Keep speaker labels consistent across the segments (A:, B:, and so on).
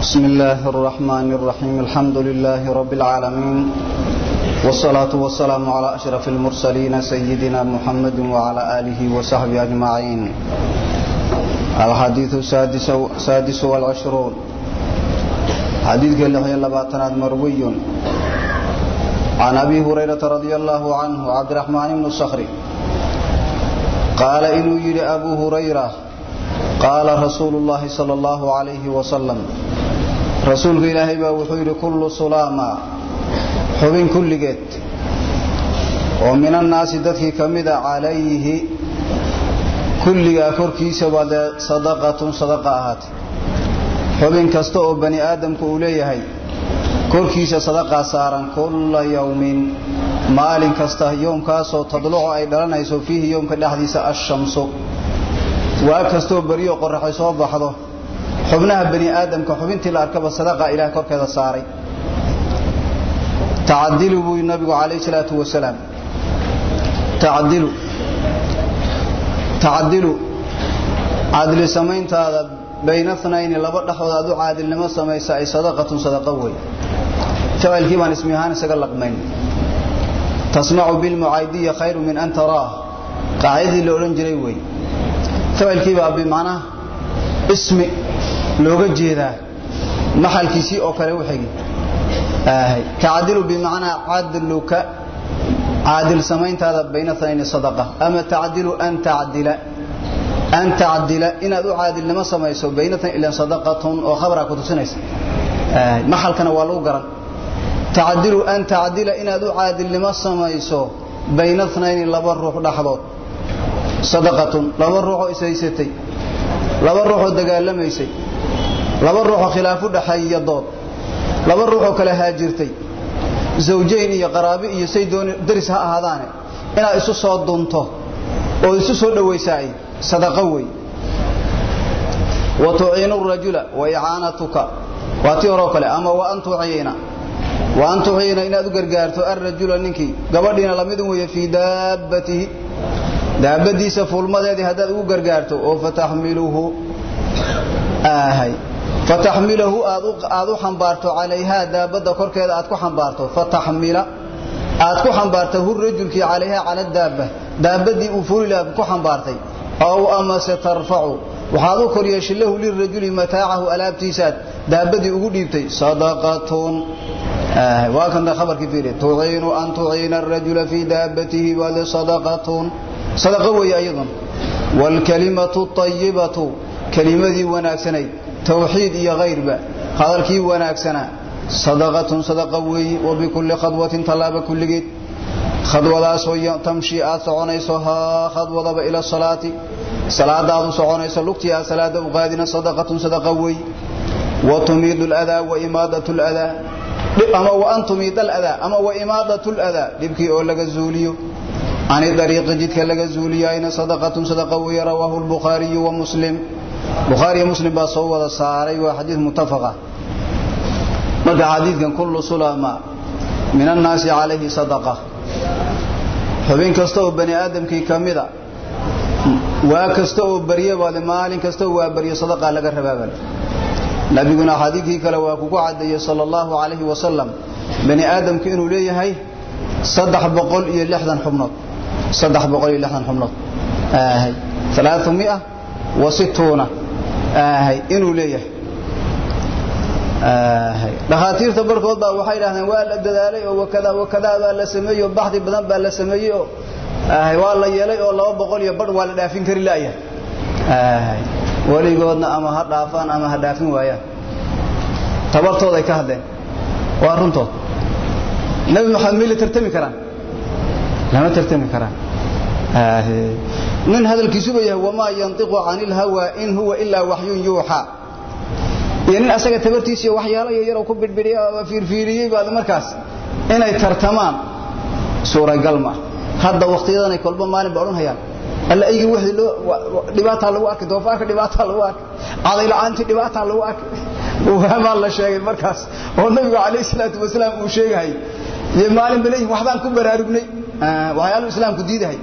A: بسم الله الرحمن الرحيم الحمد لله رب العالمين والصلاة والسلام على أشرف المرسلين سيدنا محمد وعلى آله وصحبه أجمعين الحديث السادس, السادس والعشرون حديث اللحية اللباتنات مروي عن أبي هريرة رضي الله عنه عبد الرحمن بن الصخري قال إنو يري أبو هريرة قال رسول الله صلى الله عليه وسلم rasuulka ilaahay baa wuxuu yidhi kullu sulaama. Xubin kulligeed. Oo min annaasi dadkii ka mida calayhi. Kulligaa korkiisaba dee sadaqatun sadaqa ahaatay xubin kasta oo bani aadamku uu leeyahay korkiisa sadaqaa saaran kulla yowmin maalin kasta yoomkaasoo tadlucu ay dhalanayso fiihi yoomka dhexdiisa ashamsu. Waa kastoo beriyo qoraxay soo baxdo xubnaha bani aadamka xubintii la arkaba sadaqa ilaah korkeeda saaray. Tacadilu buu nabigu calayhi salaatu wasalaam. Tacadilu tacadilu cadli samayntaada bayna laba dhexdood aad u caadilnimo samaysa ay sadaqatun sadaqa wey ficilkii baan ismi ahaan isaga laqmayn. Tasmacu bilmucaydiya khayru min an taraah. Qaacidii la odhan jiray wey ficilkii baa ismi looga jeedaa maxalkiisii oo kale u xigi tacdilu bimacnaa cadluka caadil samayntaada bayna thnayni sadaqa. Ama tacdilu an tacdila an tacdila inaad u caadilnimo samayso bayna tnayn ilan sadaqatun oo khabraa ku tusinaysa. Maxalkana waa lagu garan. Tacdilu an tacdila inaad u caadilnimo samayso bayna thnayni laba ruux dhexdood. Sadaqatun laba ruuxoo ishaysatay laba ruuxoo dagaalamaysay laba ruuxoo khilaafu dhaxeeya dood. Laba ruuxoo kale haajirtay. Zawjayn iyo qaraabi iyo say daris ha ahaadaane. Inaad isu soo dunto oo isu soo dhowaysaay sadaqo wey. Wa tuciinu rajula wa icaanatuka. Waa tii horeo kale. Ama wa an tuciina. Wa an tuciina inaad u gargaarto arrajula ninkii. Gabadhiina la mid weeye fii daabbatihi. Daabadiisa fuulmadeedii haddaad ugu gargaarto oo fataxmiluhu ahay fataxmilahu aad u xambaarto calayhaa daabadda korkeeda aad ku xambaarto fataxmila aad ku xambaarta hu rajulkii calayhaa cala daabba daabadii uu fuulila ku xambaartay ow amase tarfacu waxaad u koryeeshay lahu lirajuli mataacahu alaabtiisaad daabadii ugu dhiibtay sadaqatun waa kan khabarkii fiiri tuciinu an tuciina arajula fii daabatihi wali sadaqatun sadaqo weeye ayadun waalkalimatu ayibatu kelimadii wanaagsanayd towxiid iyo kayrba hadalkii wanaagsanaa sadaqatun sadaqa weeye wa bikulli khadwatin tallaaba kulligeed. Khadwadaasoo tamshi aad soconayso haa khadwadaba ila salaati. Salaada aad u soconayso lugtii aad salaada u qaadina sadaqatun sadaqa weeye wa tumiidu ladaa wa imaadatu ladaa ama wa an tumiida aladaa ama wa imaadatu ladaa dhibkii oo laga zuuliyo. Can ariiqi jidka laga zuuliyayna sadaqatun sadaqa weeye rawaahu lbukhaariyu wa muslim bukhaariyo muslim baa soo wada saaray waa xadiid muttafaqa marka xadiidkan kullu sulama min annaasi calayhi sadaqa. Xubin kasta oo bani aadamkii ka mida waa kasta oo baryabaade maalin kasta waa baryo sadaqaa laga rabaabal nabiguna xadiidkii kale waa kugu caddeeyey sala allahu calayhi wasalam bani aadamku inuu leeyahay saddex boqol iyo lixdan xubnood. Saddex boqol iyo lixdan xubnood. Aahay alaaumia wa situuna inuu leeyahay. Dhakhaatiirta barkood baa waxay idhahdeen waa la dadaalay oo wakada wakadaa baa la sameeyey oo baxdi badan baa la sameeyey oo waa la yeelay oo laba boqol iyo badh waa la dhaafin kari aahay. Weligoodna ama ha dhaafaan ama ha dhaafin waayaan. Tabartooday ka hadleen. Waa runtood. Nabi maxamed may la tartami karaan? Lama tartami karaan nin hadalkiisuba yahay wamaa yantiqu cani ilhawaa in huwa ilaa waxyun yuuxaa iyo nin asaga tabartiisiiyo waxyaalo yaryaroo ku bidhbidhiya fiirfiiriyey baad markaas inay tartamaan. Suuragal ma hadda wakhtiyadanay kolba maalin ba odhan hayaan alla aygi wixii loo dhibaataa lagu arkay doofaarka dhibaataa lagu arkay cadayla-aantii dhibaataa lagu arkay. Waamaa la sheegay markaas oo nabigu calayhi salaatu wasalaam uu sheegahay iyo maalin ba leeyihiin waxbaan ku baraarugnay waxyaalu islaamku diidahay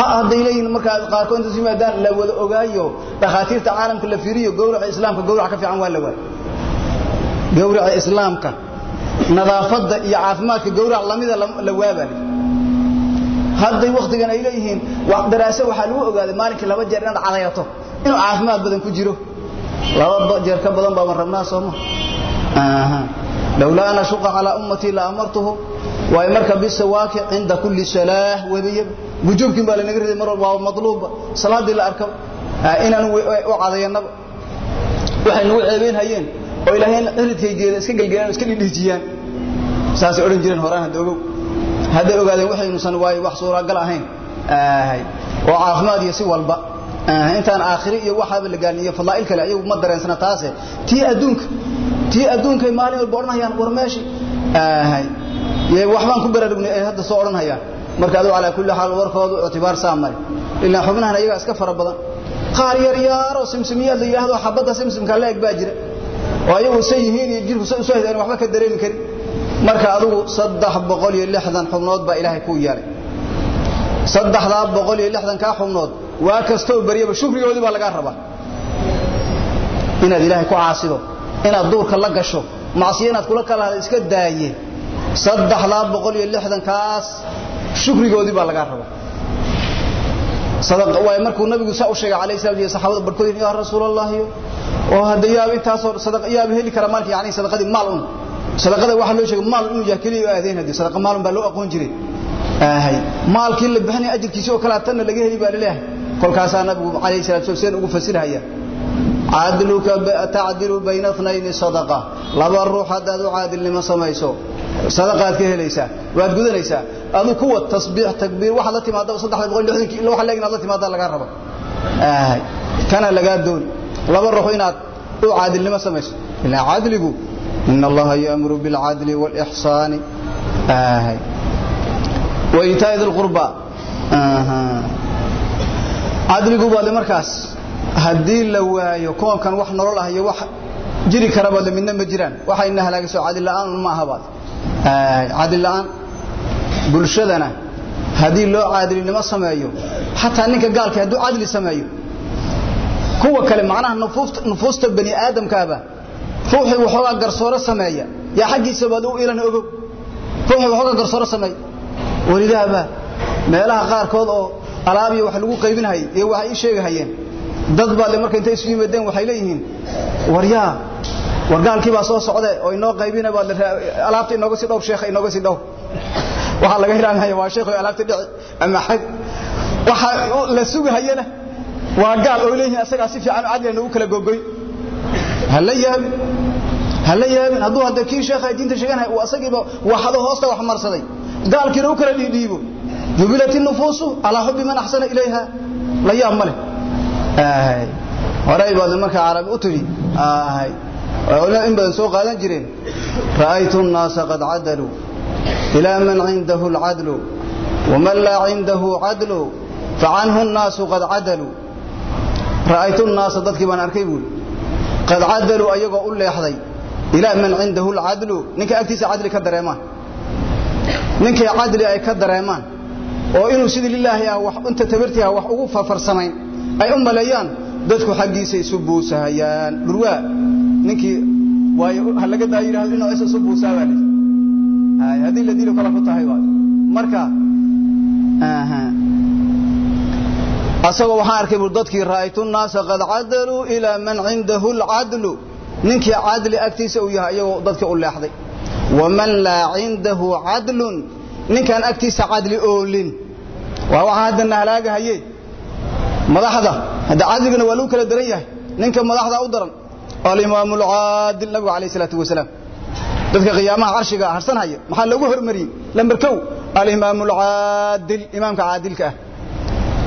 A: hadday leeyihiin markaa qaarkood intaas yimaadaan la wada ogaayo dhakhaatiirta caalamka la fiiriyo gowraca islaamka gowrac ka fiican waa la waay. Gowraca islaamka nadaafadda iyo caafimaadka gowrac lamida la waabale hadday wakhtigan ay leeyihiin daraase waxaa lagu ogaaday maalinkii laba jeer inaad cadayato inuu caafimaad badan ku jiro. Laba jeer ka badan baaban rabnaa sooma lowlaa an ashuqa calaa ummatii la amartuhu waayo marka bisawaaki cinda kulli salaah webiya wujuubkin baa lanaga riday mar walba waa madluubba salaaddii la arka inaan u cadayanaba waxay nagu ceebeyn hayeen oo ilaahay ciridkaygeeda iska gelgelaan iska dhidhiijiyaan. Saasay odhan jireen horaan hadda ogow. Hadday ogaadeen waxaynuusan waayo wax suuragal ahayn. Oo caafimaad iyo si walba. Intaan aakhiri iyo waxaaba la gaalin iyo fadaa'il kale ayagu ma dareensana taase tii adduunka tii adduunkay maalin walba odhanayaan war meeshi. Waxbaan ku baraarugnay ay hadda soo odhanayaan marka adigu calaa kulli xaal warkoodu ictibaar saa mari ilaa xubnahan ayagaa iska fara badan. Qaar yar yaaroo simsimiyaad la yidhaahdo xabadda simsimka la baa jira. Oo ayagu say yihiin iyo jirku say hidaan waxba ka dareemi karin. Marka adigu saddex boqol iyo lixdan xubnood baa ilaahay kuu yeelay saddexdaa boqol iyo lixdan kaa xubnood waa kastoo baryaba shukrigoodii baa lagaa rabaa. Inaad ilaahay ku caasido inaad duurka la gasho macsiyo inaad kula kala iska daaye. Saddexdaa boqol iyo lixdan shukrigoodii baa lagaa rabaa. Markuu nabigu saa u sheegay salam iyo saxaabada barkood yaa rasuul allahi oo hadda yaab intaasoo yaab heli kara maalka yani sadaqadii maal un. Sadaqada waxa loo sheegay maal inuu yahay kaliya aadeen haddii sadaqa maalun baa loo aqoon jiray. Ahay maalkii la bixinay ajirkiisa oo kala tan laga heli baa leeyahay. Kolkaasaa nabigu alayhi salatu wasallam ugu fasirhaya ta'dilu bayna ithnayn sadaqa laba ruux hadaad u caadilnimo samayso sadaqaad ka helaysaa waad gudanaysaa adu kuwa tasbiix takbiir waxa la timaada 360 ila waxa leegna la timaada laga rabo kana laga doon laba ruux inaad u caadilnimo samayso ila caadligu in allaha ya'muru bil adli wal ihsani ahay wa itaa'i dhil qurba aha cadligu baad markaas haddii la waayo koonkan wax nolol ah iyo wax jiri kara baad midna ma jiraan. Waxayna halaagiso cadil la'aan ma aha baad. Cadil la'aan. Bulshadana haddii loo caadilinimo sameeyo xataa ninka gaalka haduu cadli sameeyo kuwa kale macnaha nufuusta bani aadamkaaba ruuxii waxoogaa garsooro sameeya yaa xaggiisa baad u ilan ogow. Ruuxii waxoogaa garsooro sameeya. Walidaaba meelaha qaarkood oo alaab iyo wax lagu qaybinayay iyo waxay ii sheegahayeen dad baa le marka intay isu yimaadeen waxay leeyihiin waryaa wargaalkii baa soo socde oo inoo qaybina baa alaabta inooga sii dhowr sheekha inooga sii dhowr. Waxaa laga hiraanaya waa sheekh alaabta dhici ama xag waxa la sugahayana waa gaal oo leeyihiin asagaa si fiican cadli nagu kala gogoy. Hala yaabin hala yaabin hadduu hadda kii sheekha diinta sheeganahay uu asagiiba waxado hoosta wax marsaday. Gaalkiina u kala dhiidhiibo jubilat nufuusu calaa xubbi man axsana ilayha. La yaab ma leh horay baad marka carabi u timi in badan soo qaadan jireen ra'aytu nnaasa qad cadaluu ilaa man cindahu alcadlu waman laa cindahu cadlu facanhu nnaasu qad cadaluu ra'aytu nnaasa dadkii baan arkay buuli qad cadaluu ayagoo u leexday ilaa man cindahu alcadlu. Ninka agtiisa cadli ka dareemaan. Ninkay cadli ay ka dareemaan. Oo inuu sidii lilaahi ah inta tabartii ah wax ugu farfarsamayn ay u maleeyaan dadku xaggiisa isu buusahayaan. Dhurwaa ninkii waayo ha laga daa yidhahdo inuu isa isu buusaa baa lii hay haddii la dilo kala ku tahay waa marka asagoo waxaan arkay bur dadkii ra'aytu nnaasa qad cadaluu ilaa man cindahu alcadlu. Ninkii cadli agtiisa uu yahay iyagoo dadkii u leexday. Waman laa cindahu cadlun. Ninkaan agtiisa cadli oolin. Waa waxa haddana halaagahaye madaxda hadda cadligana waa lagu kala daran yahay. Ninka madaxda u daran alimaam alcaadil nabigu alayh salaatu wasalaam. Dadka qiyaamaha carshiga harsan haya maxaa loogu hormariyey? Lamber kow alimaam alcaadil imaamka caadilka ah.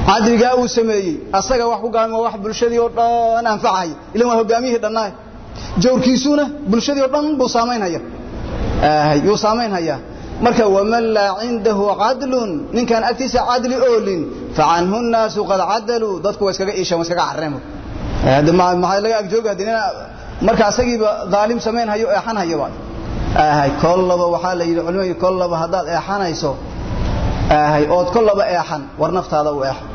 A: Cadligaa uu sameeyey asaga wax ku gaami waa wax bulshadii oo dhan anfacaya. Ilan waa hogaamiyihii dhannaay. Jawrkiisuna bulshadii oo dhan buu saamaynhaya yuu saamaynhayaa marka waman laa cindahu cadlun ninkaan agtiisa cadli oolin facanhu nnaasu qad cadaluu dadku waa iskaga iishaan waa iskaga carreen maxaa laga agjooga hadina marka asagiiba daalim samayn hayo eexan hayo baa ahay kollaba waxaa la yidhi culimadu kollaba haddaad eexanayso ahay ood kollaba eexan war naftaada u eexo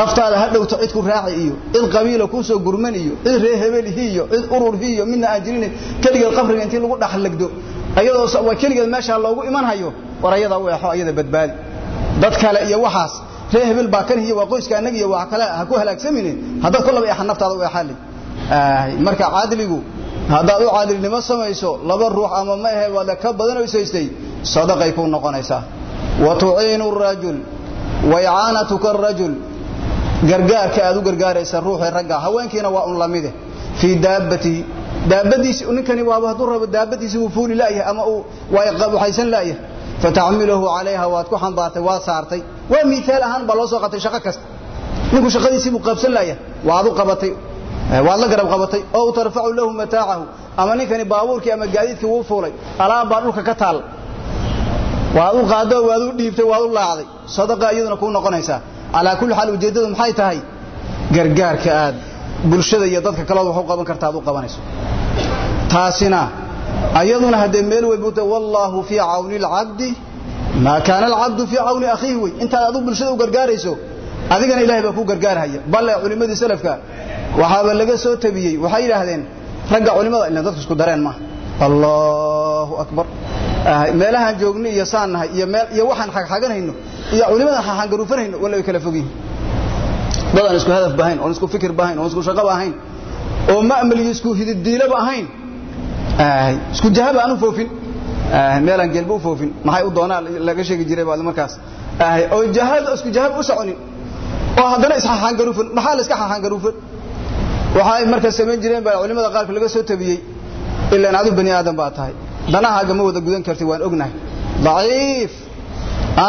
A: naftaada ha dhowto cid ku raaci iyo cid qabiila kuu soo gurman iyo cid ree hebelhi iyo cid ururhi iyo midna aan jirin keligeed qabriga intii lagu dhaxlagdo ayadoo waa keligeed meeshaa loogu iman hayo war ayada u exo ayada badbaadi dad kale iyo waxaas ree hebel baa kan iyo waa qoyska annaga iyo waa kale ha ku halaagsamine haddaad kollaba eexan naftaada u eexali marka caadiligu haddaad u caadilinimo samayso laba ruux ama ma ahe waada ka badan oo ishaystay sadaqay kuu noqonaysaa. Wa tuciinu rajul wa icaanatuka arajul gargaarka aad u gargaaraysa ruuxii ragga haweenkiina waa un lamide fii daabatihi daabadiisi ninkani waaba hadduu rabo daabadiisi wuu fuuli la'yahay ama uu waxaysan la'yahay fatacmiluhu calayha waad ku xambaartay waad saartay. Waa miiaal ahaan baa loo soo qatay shaqo kasta. Ninku shaqadiisii buu qaabsan la'yahay waad u qabatay. Waad la garab qabatay. Oo tarfacu lahu mataacahu ama ninkani baabuurkii ama gaadiidkii wuu fuulay. Alaab baa dhulka ka taal. Waad u qaado waad u dhiibtay waad u laacday. Sadaqa iyaduna kuu noqonaysaa. Calaa kulli xaal ujeeddadu maxay tahay? Gargaarka aad bulshada iyo dadka kaleod wax u qaban karta aad u qabanayso. Taasina ayaduna haddee meel buu wallaahu fii cawni alcabdi maa kaana alcabdu fii cawni akhiihi wey. Intaad adu bulshada u gargaarayso adigana ilahay baa kuu gargaarhaya balle culimmadii salafka waxaaba laga soo tabiyey waxay yidhaahdeen ragga culimmada ila dadku isku dareen maaha. Allahu akbar. Meelahaan joogno iyo saan nahay iyo waxaan xagxaganayno iyo culimadan xaxangaruufanayno walla way kala fog yihiin dadaan isku hadaf bahayn oon isku fikir bahayn oon isku shaqaba ahayn oo ma'mal iyo isku hididiilaba ahayn isku jahaba aan u foofin meelaan geelba u foofin maxay u doonaa laga sheegi jiray baad markaas oo jahada isku jahaba u soconin oo haddana isxaxangaruufan maxaa la iska xaxangaruufan waxay markaa samayn jireen baa culimada qaarka laga soo tabiyey ilaan adu bani aadam baa tahay danahaaga ma wada gudan kartid waan ognahay daciif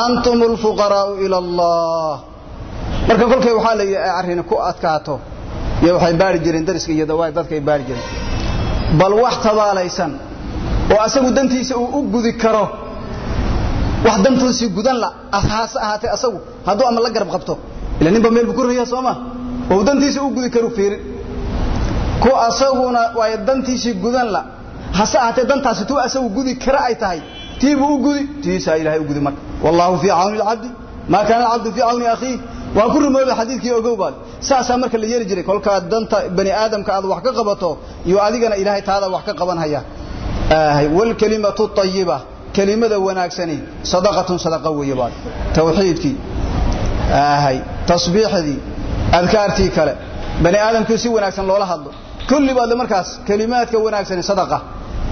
A: antum alfuqaraa'u ila allah marka kolkay waxaa la yidhi ay arrini ku adkaato. Iyo waxay baari jireen dariska iyo dawaay dadka ay baari jireen. Bal wax tabaalaysan oo asagu dantiisa uu u gudi karo wax dantoosii gudan la haase ahaatee asagu hadduu ama la garab qabto ila ninba meel buu ku raya soo ma? Oo uu dantiisa u gudi karu fiirin. Ku asaguna waay dantiisii gudan la hase ahaatee dantaasi tuu asagu gudi kara ay tahay. Tiibuu u gudi tiisaa ilahay u gudi marka. Wallaahu fii cawni alcabdi maa kaana alcabdu fii cawni akhiih waa ku rumooba xadiidkii ogow baad saasaa marka la yeeli jiray kolkaad danta bani aadamka aad wax ka qabato iyo adigana ilaahay taada wax ka qaban haya. Wlkalimatu ayiba kelimada wanaagsani sadaqatun sadaqa weeye baad tawxiidkii tasbiixdii adkaartii kale. Bani aadamkii si wanaagsan loola hadlo. Kulli baadle markaas kelimaadka wanaagsani sadaqa.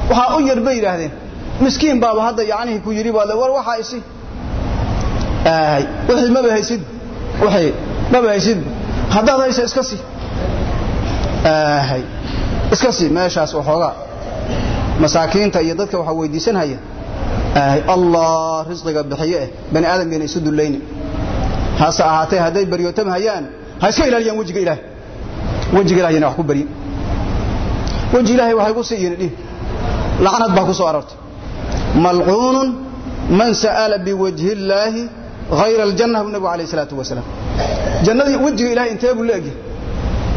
A: Waxaa u yar bay yidhaahdeen. Miskiin baaba hadda yacnihii ku yidhi baadle war waxaa isi. Wixii maba haysid wixii maba haysid haddaad haysa iska si iska si meeshaas waxoogaa masaakiinta iyo dadka waxaa weydiisanhaya allah risqiga bixiye eh bani aadam bayna isu dullaynin hase ahaatee hadday baryootamhayaan ha iska ilaaliyaan wejiga ilahay wejiga ilahyana wax ku baryin. Weji ilahay waxay ku siiyin dhih lacnad baa ku soo arortay malcuunun man sa'ala biwajhi illaahi hayra aljanna bu nabigu alayh salaatu wasalaam jannadii wejiga ilahay intee buu leegyahay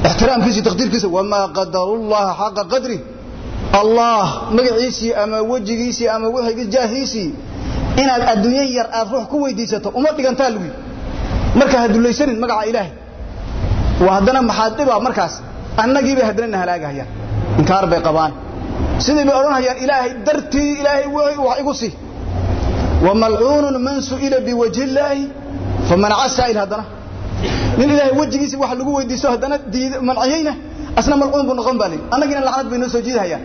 A: ixtiraamkiisa taqdiirkiisa wamaa qadarullaha xaqa qadri allah magaciisii ama wejigiisii ama wixii jaahiisii inaad adduunyo yar aad ruux ku weydiisato uma dhigantaa lugi marka ha dulaysanin magaca ilaahay haddana maxaad dhibaa markaas annagii bay haddana na halaagahayaan inkaar bay qabaan sidii bay odhanhayaan ilaahay dartii ilaahay wax igu sii wamalcuunun man su'ila biwajhi illaahi famanaca saa'il haddana. Nin ilaahay wejigiisii wax lagu weydiisto haddana manciyeyna asna malcuun buu noqon baa layidhi annagiina lacnad bay noo soo jiidahayaan.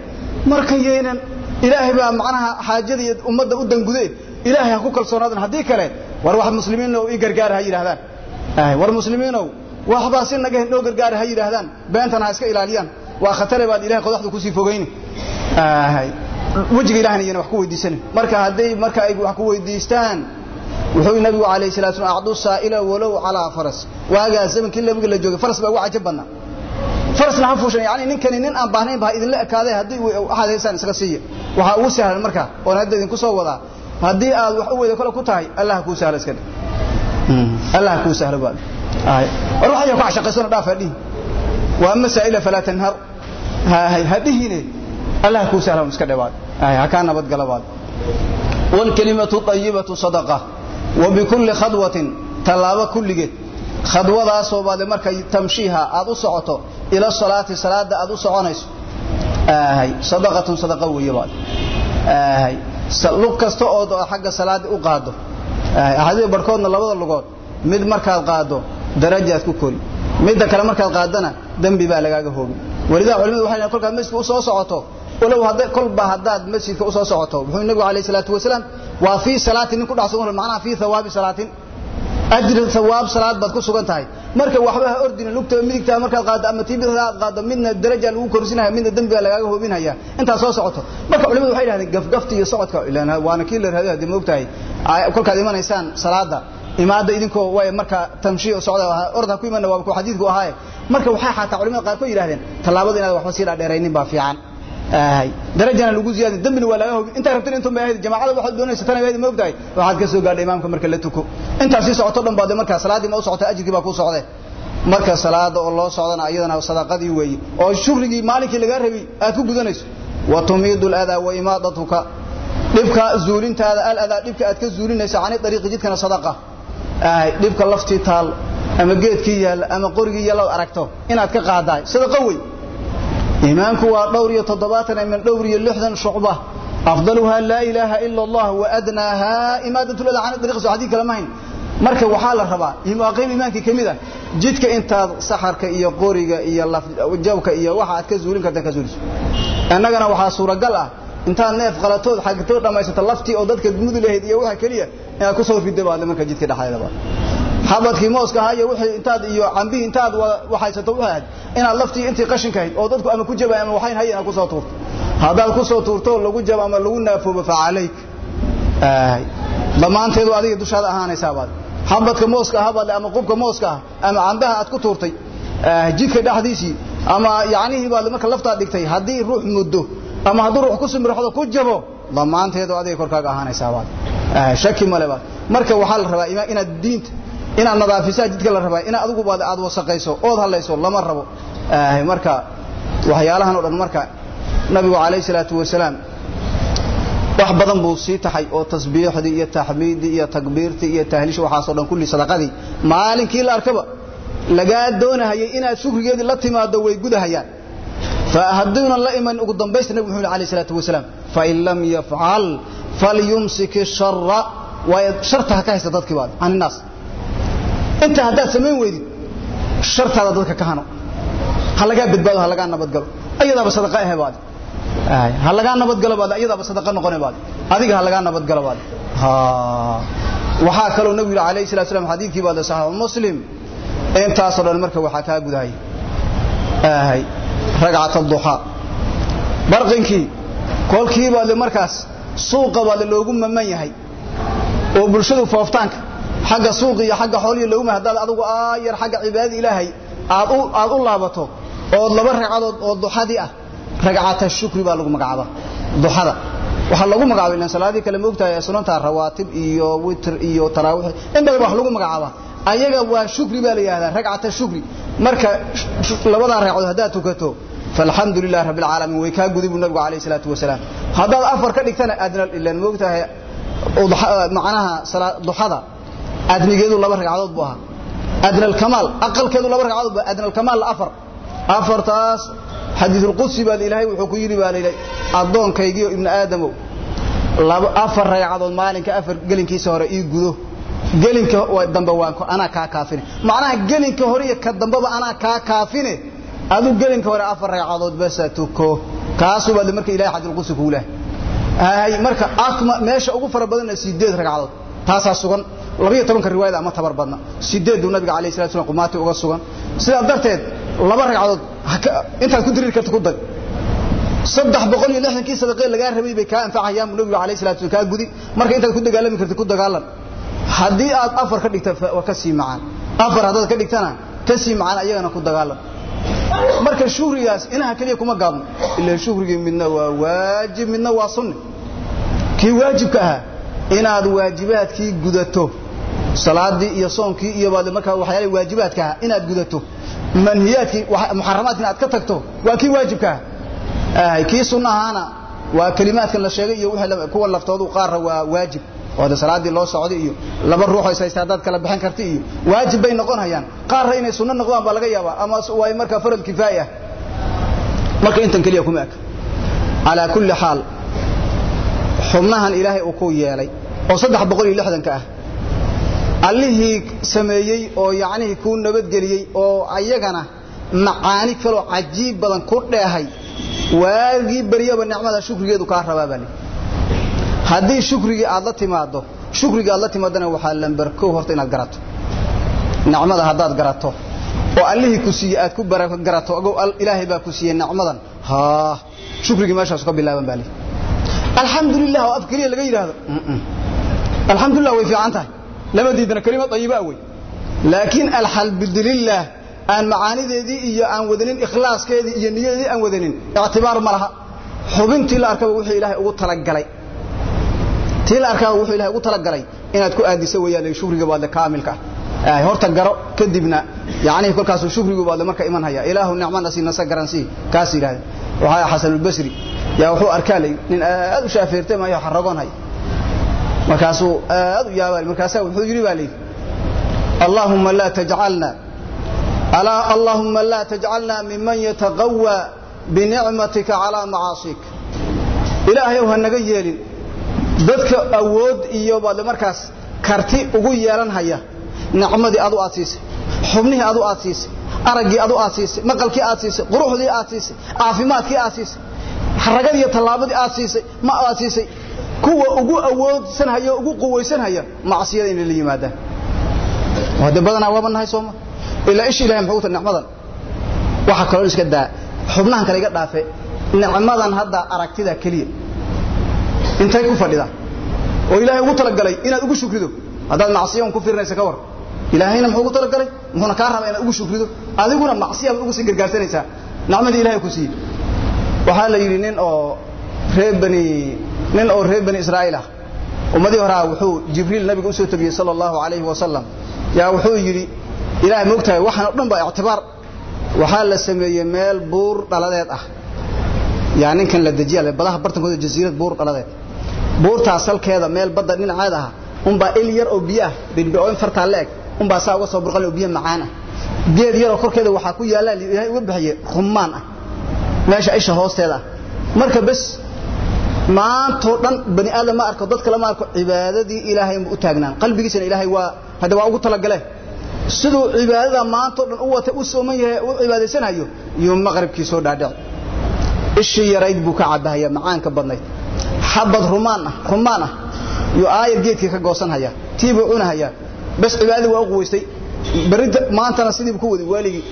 A: Marka yaynan ilaahay baa macnaha xaajada iyo ummadda u dangude ilaahay ha ku kalsoonaadan. Haddii kale war wax muslimiinow ii gargaara ha yidhahdaan war muslimiinow waxbaa si naga noo gargaara ha yidhaahdaan. Beentana ha iska ilaaliyaan. Waa khatare baad ilahay qodaxda ku sii fogayni wejiga ilahna iyana wax ku weydiisanin. Marka hadday marka ay wax ku weydiistaan wuxuu nabigu alayh salatu slam acdu saa'ila walow calaa faras. Waagaa zamankii nabiga la joogay faras baa ugu cajab badnaa farasna ha fuushan yani ninkani nin aan baahnayn baa idinla ekaaday haddii waxaad haysaan iska siiya waxaa ugu sahlan marka oon hadda idinku soo wadaa haddii aad wax u weyda kale ku tahay allah kuu sahla iska dhe allah kuu sahlo baa. War waxaya ku cashaqaysana dhaaf hadhihi wa ama saa'ila falaa tanhar. Ha dhihine allah ku sahlan iska dhawaad ha ka nabad galabaad wal kalimatu tayyibatu sadaqa wa bi khadwatin talaaba kulligeed khadwadaas oo markay tamshiha aad u socoto ila salaati salaada aad u soconayso ahay sadaqatun sadaqa weeyabaad ahay lug kasta oo xagga salaada u qaado ahay ahadii barkoodna labada lugood mid markaad qaado darajaad ku kori midda kale markaad qaadana dambi baa lagaaga hoobi walidaa culimadu waxay kolkaa masjidka u socoto walow kolba haddaad masjidka u soo socoto wuxuu nabigu calayhi salaatu wasalaam waa fii salaatin nin ku dhex sugan macnaha fii thawaabi salaatin. Ajri thawaab salaad baad ku sugan tahay. Marka waxba ha ordina lugta midigta markaad qaado ama tiibida aad qaado midna daraja lagu korsinaya midna dambi baa lagaaga hoobinaya intaad soo socoto. Marka culimadu waxay yidhahdeen gafgafta iyo socodka. Ilaan waana kii la raadiyo haddii moogtahay kolkaad imanaysaan salaada imaada idinkoo way marka tamshiyo socda orda ku imanna waa ku xadiidku ahaaye. Marka waxay xataa culimada qaar ku yidhahdeen tallaabada inaad waxba sii dhaadheeraynin baa fiican ahay darajana lagu ziyaadin dambina waa laga hobi intaa rabtin intuu maahayd jamaacada waxaad doonaysa tan ayaad moogtahay waxaad ka soo gaadhay imaamka marka la tuko. Intaas sii socoto dhan baad marka salaadii ma u socota ajirkii baa ku socday. Marka salaada oo loo socdana iyadana sadaqadii weeye. Oo shukrigii maalinkii laga rabay aad ku gudanayso. Wa tumiidu al-adaa wa imaadatuka. Dhibka zuulintaada al-adaa dhibka aad ka zuulinaysa cani dariiqi jidkana sadaqa. Ahay dhibka laftii taal ama geedkii yaalla ama qorigii yaalla aragto inaad ka qaadaay. Sadaqa wey iimaanku waa dhowr iyo toddobaatan min dhowr iyo lixdan shucba afdaluha laa ilaaha ila allah wa adnaaha imaadatu lada can dariiqi soo xadiid kale mahayn marka waxaa la rabaa qiim iimaankii ka mid ah jidka intaad saxarka iyo qoriga iyo jawka iyo waxa aad ka zuulin karta ka zuuliso. Annagana waxaa suuragal ah intaad neef qalatood xagtood dhammaysato laftii oo dadka mudi lahayd iyo waxa keliya inaad ku soo ridda baad marka jidka dhexdeeda baad xabadkii mooska ahaa iyo wixii intaad iyo cambihi intaad waxaysato u ahayd inaad laftii intii qashinka ahayd oo dadku ama ku jabay ama waxayn hayan ku soo tuurto. Haddaad ku soo tuurto lagu jabo ama lagu naafoobo fa calayk. Dhammaanteedu adiga dushaada ahaanaysaa baad. Xabadka mooska ahaa baad ama qubka mooska ah ama cambaha aad ku tuurtay jidka dhexdiisii ama yacnihii baad marka laftaad dhigtay haddii ruux muddo ama hadduu ruux ku simirxdo ku jabo dhammaanteedu adiga korkaaga ahaanaysaa baad. Shaki male baad. Marka waxaa la rabaa inaad diinta inaad nadaaisaa jidka la rabaa ina adgu aad wasaqayso ood hadlayso lama rabo. Marka waxyaalahan o dhan marka nabigu alayh salaatu wasalaam wax badan buu sii taxay oo tasbiixdii iyo taxmiiddii iyo takbiirtii iyo tahliisha waxaasoo dhan kulli sadaqadii maalinkii la arkaba lagaa doonahayay inaad shukrigeedii la timaaddo way gudahayaan. Hadduunan la iman ugu dambaysta nabig muxuu alayh salaatu wasalaam fain lam yafcal falyumsik shara waayo sharta ha ka haysta dadkiibaad can innaas inta hadaa sameyn weydid shartada dadka ka hano. Halaga badbaado halaga nabad galo ayadaba sadaqa ah baad ay halaga nabad galo baad ayadaba sadaqa noqonay baad adiga halaga nabad galo baad ha. Waxa kale nabi alayhi salatu wasalaam xadiidkii baad sahih muslim intaas oo dhan marka waxa ka gudahay. Ay ragcat ad-duha barqinkii kolkii baad markaas suuqa baad loogu maman yahay. Oo bulshadu fooftaanka xagga suuq iyo agga xoolihii laguma haddaad adigu aayar xagga cibaadada ilaahay. Aad u laabato ood laba ragcadood oo duxadii ah ragcata shukri baa lagu magacaaba. Duxada. Waxaa lagu magacaaba ilan salaadii kale moogtahay sunanta rawaatib iyo witr iyo taraawix in badan wax lagu magacaaba. Ayaga waa shukri baa la yidhahdaa ragcata shukri. Marka labadaa ragcadood haddaad tukato falxamdu lilah rabbi alcaalamiin way kaa guday buu nabigu alayh salaatu wasalaam. Haddaad afar ka dhigtana adnal ilan moogtahay macnaha duxada adnigeedu laba ragcadood buu ahaa. Adna alkamaal aqalkeedu laba ragcadood buu adna alkamaal afar. Afartaas xadiid ulqudsi baa ilaahay wuxuu ku yidhi baa laydhay addoonkaygio ibni aadamow afar ragcadood maalinka afar gelinkiisa hore ii gudo. Gelinka dambe waan anaa kaa kaafine. Macnaha gelinka hore iyo ka dambeba anaa kaa kaafine aduu gelinka hore afar ragcadood basa tuko. Kaasuu baad marka ilahay xadiidulqudsi kugu lahay marka meesha ugu fara badanna sideed ragcadood taasaa sugan. 12 riwaayada ama tabar badna. 8 uu nabiga kaleey salaatu wasallam qumaati uga sugan. Sida darteed laba ragcadood inta ku dirir karto ku dag saddex boqol iyo lixdankii sadaqay laga rabay bay ka anfacayaan nabiga kaleey salaatu ka gudi. Marka inta ku dagaalami karto ku dagaalan. Hadii aad afar ka dhigto waa ka sii macaan. Afar hadaad ka dhigtana ka sii macaan ayagana ku dagaalan. Marka shuhrigaas inaha kaliya kuma gaabno. Ila shuhrigi midna waa waajib midna waa sunni. Kii waajibka ah inaad waajibaadkii gudato salaadii iyo soonkii iyo baad marka waxyaalaha waajibaadka inaad gudato manhiyaadkii muharramaadkii aad ka tagto waa kii waajibka. Ah kii sunnahana waa kalimaadkan la sheegay iyo wixii kuwa laftoodu qaar waa waajib. Oo salaadii loo socdo iyo laba ruux is haysta haddaad kala bixin karti iyo waajib bay noqon hayaan qaarna inay sunno noqdaan baa laga yaabaa ama waa markaa farad kifaaya. Marka intan keliya kuma eka calaa kulli xaal xubnahan ilaahay uu ku yeelay oo saddex boqol iyo lixdanka ah allihii sameeyey oo yacnihii kuu nabadgeliyey oo ayagana macaani kaloo cajiib badan ku dheehay waagii baryaba nicmada shukrigeedu kaa rabaa baa lii haddii shukrigii aad la timaaddo shukrigii aad la timaadana waxaa lambar kow horta inaad garato. Nicmada haddaad garato oo allihii ku siiye aad ku garato ogow ilaahay baa ku siiyey nicmadan haa shukrigii meeshaasu ka bilaaban baa lii alxamdulilah oo af laga yidhaahdo alxamdulilah way fiican tahay lama diidana kelima dayibaa wey laakiin alxamdulilah aan macaanideedii iyo aan wadanin ikhlaaskeedii iyo niyadeedii aan wadanin ictibaar ma laha. Xubintii la arkaba wuxuu ilaahay ugu talagalay. Tii la arkaba wuxuu ilahay ugu talagalay inaad ku aadiso weeyaan shukriga baadle kaamilka. Ah horta garo kadibna yacnihi kolkaasuu shukrigu baadle marka iman haya. Ilaahu nicmana sii nasa garansii kaas yidhahda waxaa xasanulbasri yaa wuxuu arkaa lay nin aad u shaafeertay maayo xaragoon haya markaasuu aad u yaabaa markaasaa wuxuu yidhi baa layidhi allaahumma laa tajcalna allaahumma laa tajcalna miman yataqawى binicmatika calaa macaasik. Ilaahayow ha naga yeelin dadka awood iyo baadle markaas karti ugu yeelan haya nicmadii adu aad siisay xubnihii adu aad siisay araggii adu aad siisay maqalkii aad siisay quruxdii aad siisay caafimaadkii aad siisay xaragadii iyo tallaabadii aad siisay ma aad siisay kuwa ugu awoodsanhaya ugu quwaysanhaya macsiyada inay la yimaadaan. Hade badanaa waaba nahay sooma ilaa ish ilahay muxuu ta nicmadan. Waxa kaloo iska daa xubnahan kale iga dhaafe nicmadan hadda aragtida keliya. Intay ku fadhida oo ilaahay ugu talagalay inaad ugu shukrido. Haddaad macsiyan ku fiirinaysa ka war. Ilaahayna muxuu ugu talagalay? Muxuuna kaa rabaa inaad ugu shukrido. Adiguna macsiyabaad ugu sii gargaarsanaysaa. Nicmadii ilahay ku siiyey. Waxaa la yidhi nin oo bani nin oo reer bani ah. Ummadii horaa wuxuu jibriil nabiga u soo tabiyey sala allahu calayhi wasalam yaa wuxuu yidhi ilahay moogtahay waxaan o dhan waxaa la sameeyey meel buur dhaladeed ah. Yaa ninkan la dejiya badaha bartankooda jasiirad buur dhaladeed. Buurtaas salkeeda meel badda dhinaceed ah unbaa il yar oo biyo ah bidhbio in fartaa la eg unbaa saa uga soo burqan biyo macaan ah. Geed yaroo korkeeda waxaa ku yaallaa ilaahay uga bixiyey rummaan ah. Meesha isha hoosteeda ah. Marka bes maantoo dhan bani aadam ma arko dadka lama arko cibaadadii ilaahay ma u taagnaan. Qalbigiisana ilaahay waa hadda waa ugu talagale siduu cibaadada maantoo dhan u wata u sooman yahay u cibaadaysanayo iyo maqribkii soo dhaadhici ishii yarayd buu ka cabahaya macaanka badnayd. Xabad rumaan ah rumaan ah. Iyo aayar geedkii ka goosan haya tii buu cunahayaa. Bas cibaadadii waa u quwaystay berrinta maantana sidiibu ku wadi waaligii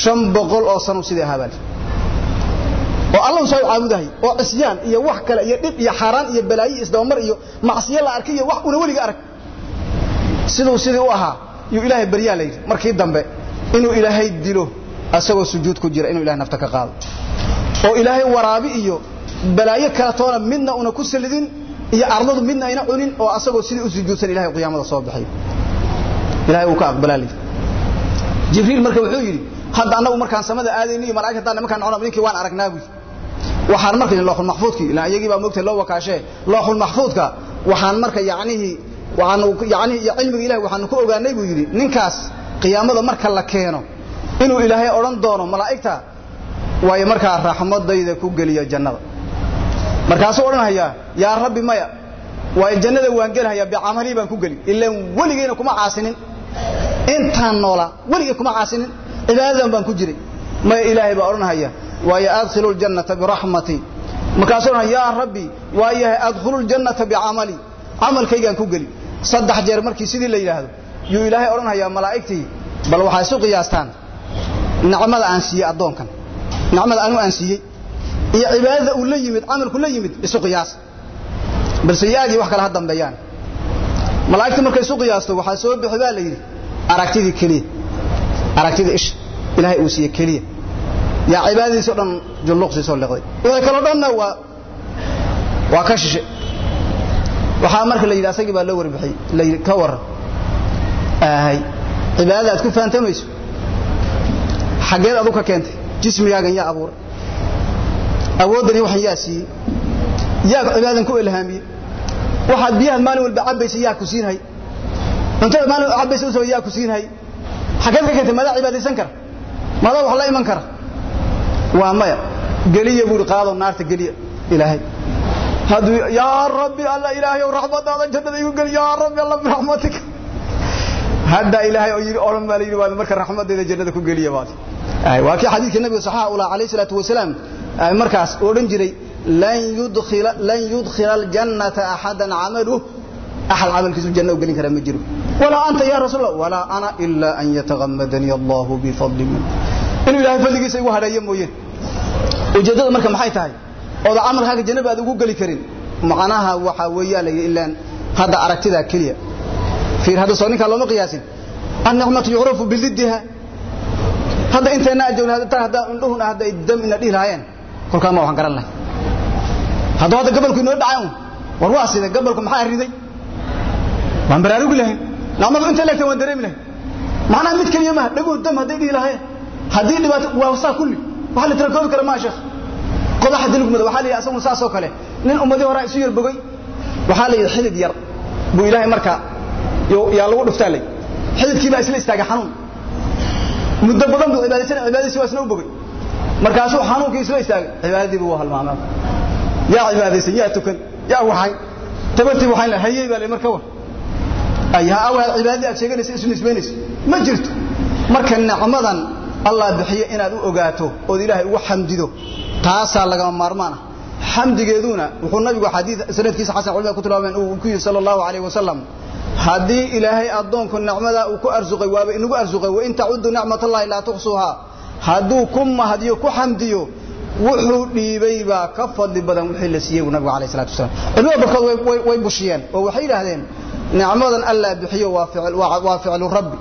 A: shan boqol oo sano sidii ahaa baali oo allahu saa u caabudahay oo cisyaan iyo wax kale iyo dhib iyo xaaraan iyo balaayo isdabamar iyo macsiyo la arkay iyo wax una weliga arag. Siduu sidii u ahaa yuu ilaahay baryaa layidhi markii dambe inuu ilaahay dilo asagoo sujuud ku jira inuu ilahay nafta ka qaado. Oo ilaahay waraabi iyo balaayo kala midna una ku salidin iyo ardadu midna ayna cunin oo asagoo sidii u sujuudsan ilahay qiyaamada soo bixiyo ilahay uu ka aqbalaa layidhi jibriil marka wuxuu yidhi hadda annagu markaan samada aadayno iyo malaa'igta haddaan nimankaan noqon ninkii waan aragnaa buy waxaan marka looxul maxfuudkii ilaa iyagii baa moogtay loo wakaashee looxul maxfuudka waxaan marka yacnihii waxaanu yacnihii iyo cilmiga ilahay waxaanu ku ogaanay buu yidhi ninkaas qiyaamada marka la keeno inuu ilaahay odhan doono malaa'igta waayo markaa raxmadayda ku geliya jannada. Markaasuu odhanhayaa yaa rabbi maya waayo jannada waan gelhayaa bicamalii baan ku geli ilaan weligeyna kuma caasinin intaan noolaa weligay kuma caasinin cibaadadan baan ku jiray. Maya ilaahay baa odhanhaya waayo adkhilu ljannata biraxmatii markaasuu odhanaya yaa rabbi waayahay adkhulu ljannata bicamalii camalkaygaan ku geli. Saddex jeer markii sidii la yidhaahdo yuu ilaahay odhanhayaa malaa'igtii bal waxaa isu qiyaastaan nicmada aan siiyey addoonkan. Nicmada anu aan siiyey iyo cibaadada uu la yimid camalku la yimid isu qiyaas. Bal sayi-aadii wax kale ha dambeeyaan. Malaa'igta markay isu qiyaasto waxaa soo bixi baa la yidhi. Aragtidii keliya. Aragtidii isha ilaahay uu siiye keliya yaa cibaadadiis o dhan julluqsii soo liqday. Wixii kaloo dhanna waa waa ka shishe. Waxaa marka la yidhi asagii baa loo warbixiyey la yidhi ka warran ahay cibaadada aad ku fahantamayso xaggeed adu ka keentay jismigaagan yaa abuuray. Awooddan iyo waxan yaa siiyey. Yaa cibaadan ku ilhaamiyey. Waxaad biyahaad maalin walba cabaysa yaa ku siinhay. Cuntada maalin cabaysa u soo yaa ku siinhay. Xageed ka keentay madaa cibaadaysan kara. Madaa wax la iman kara waa maya. Geliya buuri qaado naarta geliya ilaahay. Hadduu yaa rabbi alla ilaahay ow raxmadaada jannada igu geli yaa rabbi alla biraxmatika hadda ilaahay oo yidhi odhan baa la yidhi waa marka raxmaddeeda jannada ku geliya baad waa kii xadiidka nabiga saxaxa ula alayhi salaatu wasalaam markaas odhan jiray lan yudkhila aljannata ahadan amaluhu ahal amalkiisu janna u gelin kara ma jiro. Wala anta ya rasuul allah ana illa an yataghammadani allah bi fadli min inuu ilaahay fadligiisa igu hadhayo mooyeen ujeedada marka maxay tahay? Oo amalkaaga jannada aad ugu gali karin. Macnaha waxa weeyaan ilaan hada aragtida kaliya fiir hada soo ninka looma qiyaasin. An-ni'matu yu'rafu bi ziddiha hadda inteena ajoon hada hada indhuhuna hada dam ina dhilaayeen kolka ma waxaan garan lahay hadda hada gabalku inoo dhacay war waa sida gabalku maxaa riday waan baraarugi lahayn. Naamadu inta leegtay waan dareemi lahayn. Macnaha mid kaliya ma dhagood dam haday dhihi lahayn haddii dhibaato waa saa kulli waxa la tirakoobi kara maa sheekh qodaxa dilgumada waxaa la yidhi asagu saasoo kale nin ummadii hore isu yar bogay waxaa la yidhi xidid yar. Buu ilaahay markaa yaa lagu dhuftaa lay xididkii baa isla istaagay xanuun. Muddo badan buu cibaadaysan cibaadadiisi waa isna u bogay. Markaasuu xanuunkii isla istaagay. Cibaadadii buu halmaamay yaa cibaadaysan yaa tukan yaa waxay. Tabartii waxaan la hayay baa lay marka war ay ha awaad cibaadadii aad sheeganaysa isu nisbaynayso. Ma jirto. Marka nicmadan allah bixiyo inaad u ogaato ood ilaahay ugu xamdido. Taasaa lagama maarmaan ah. Xamdigeeduna wuxuu nabigu xadiid sanadkiisa xasan culimada ku tilmaameen uu ku yiri sallallahu alayhi wasallam haddii ilaahay adoonku nicmada uu ku arsuqay waaba inagu arsuqay wa in ta'uddu ni'matallahi la tuhsuha haduu ku mahdiyo ku xamdiyo wuxuu dhiibay baa ka fadli badan wixii la siiyay nabigu alayhi salatu wasallam. Culimada barkood way bushiyeen oo waxay yiraahdeen nicmadan allah bixiyo waa ficil rabbi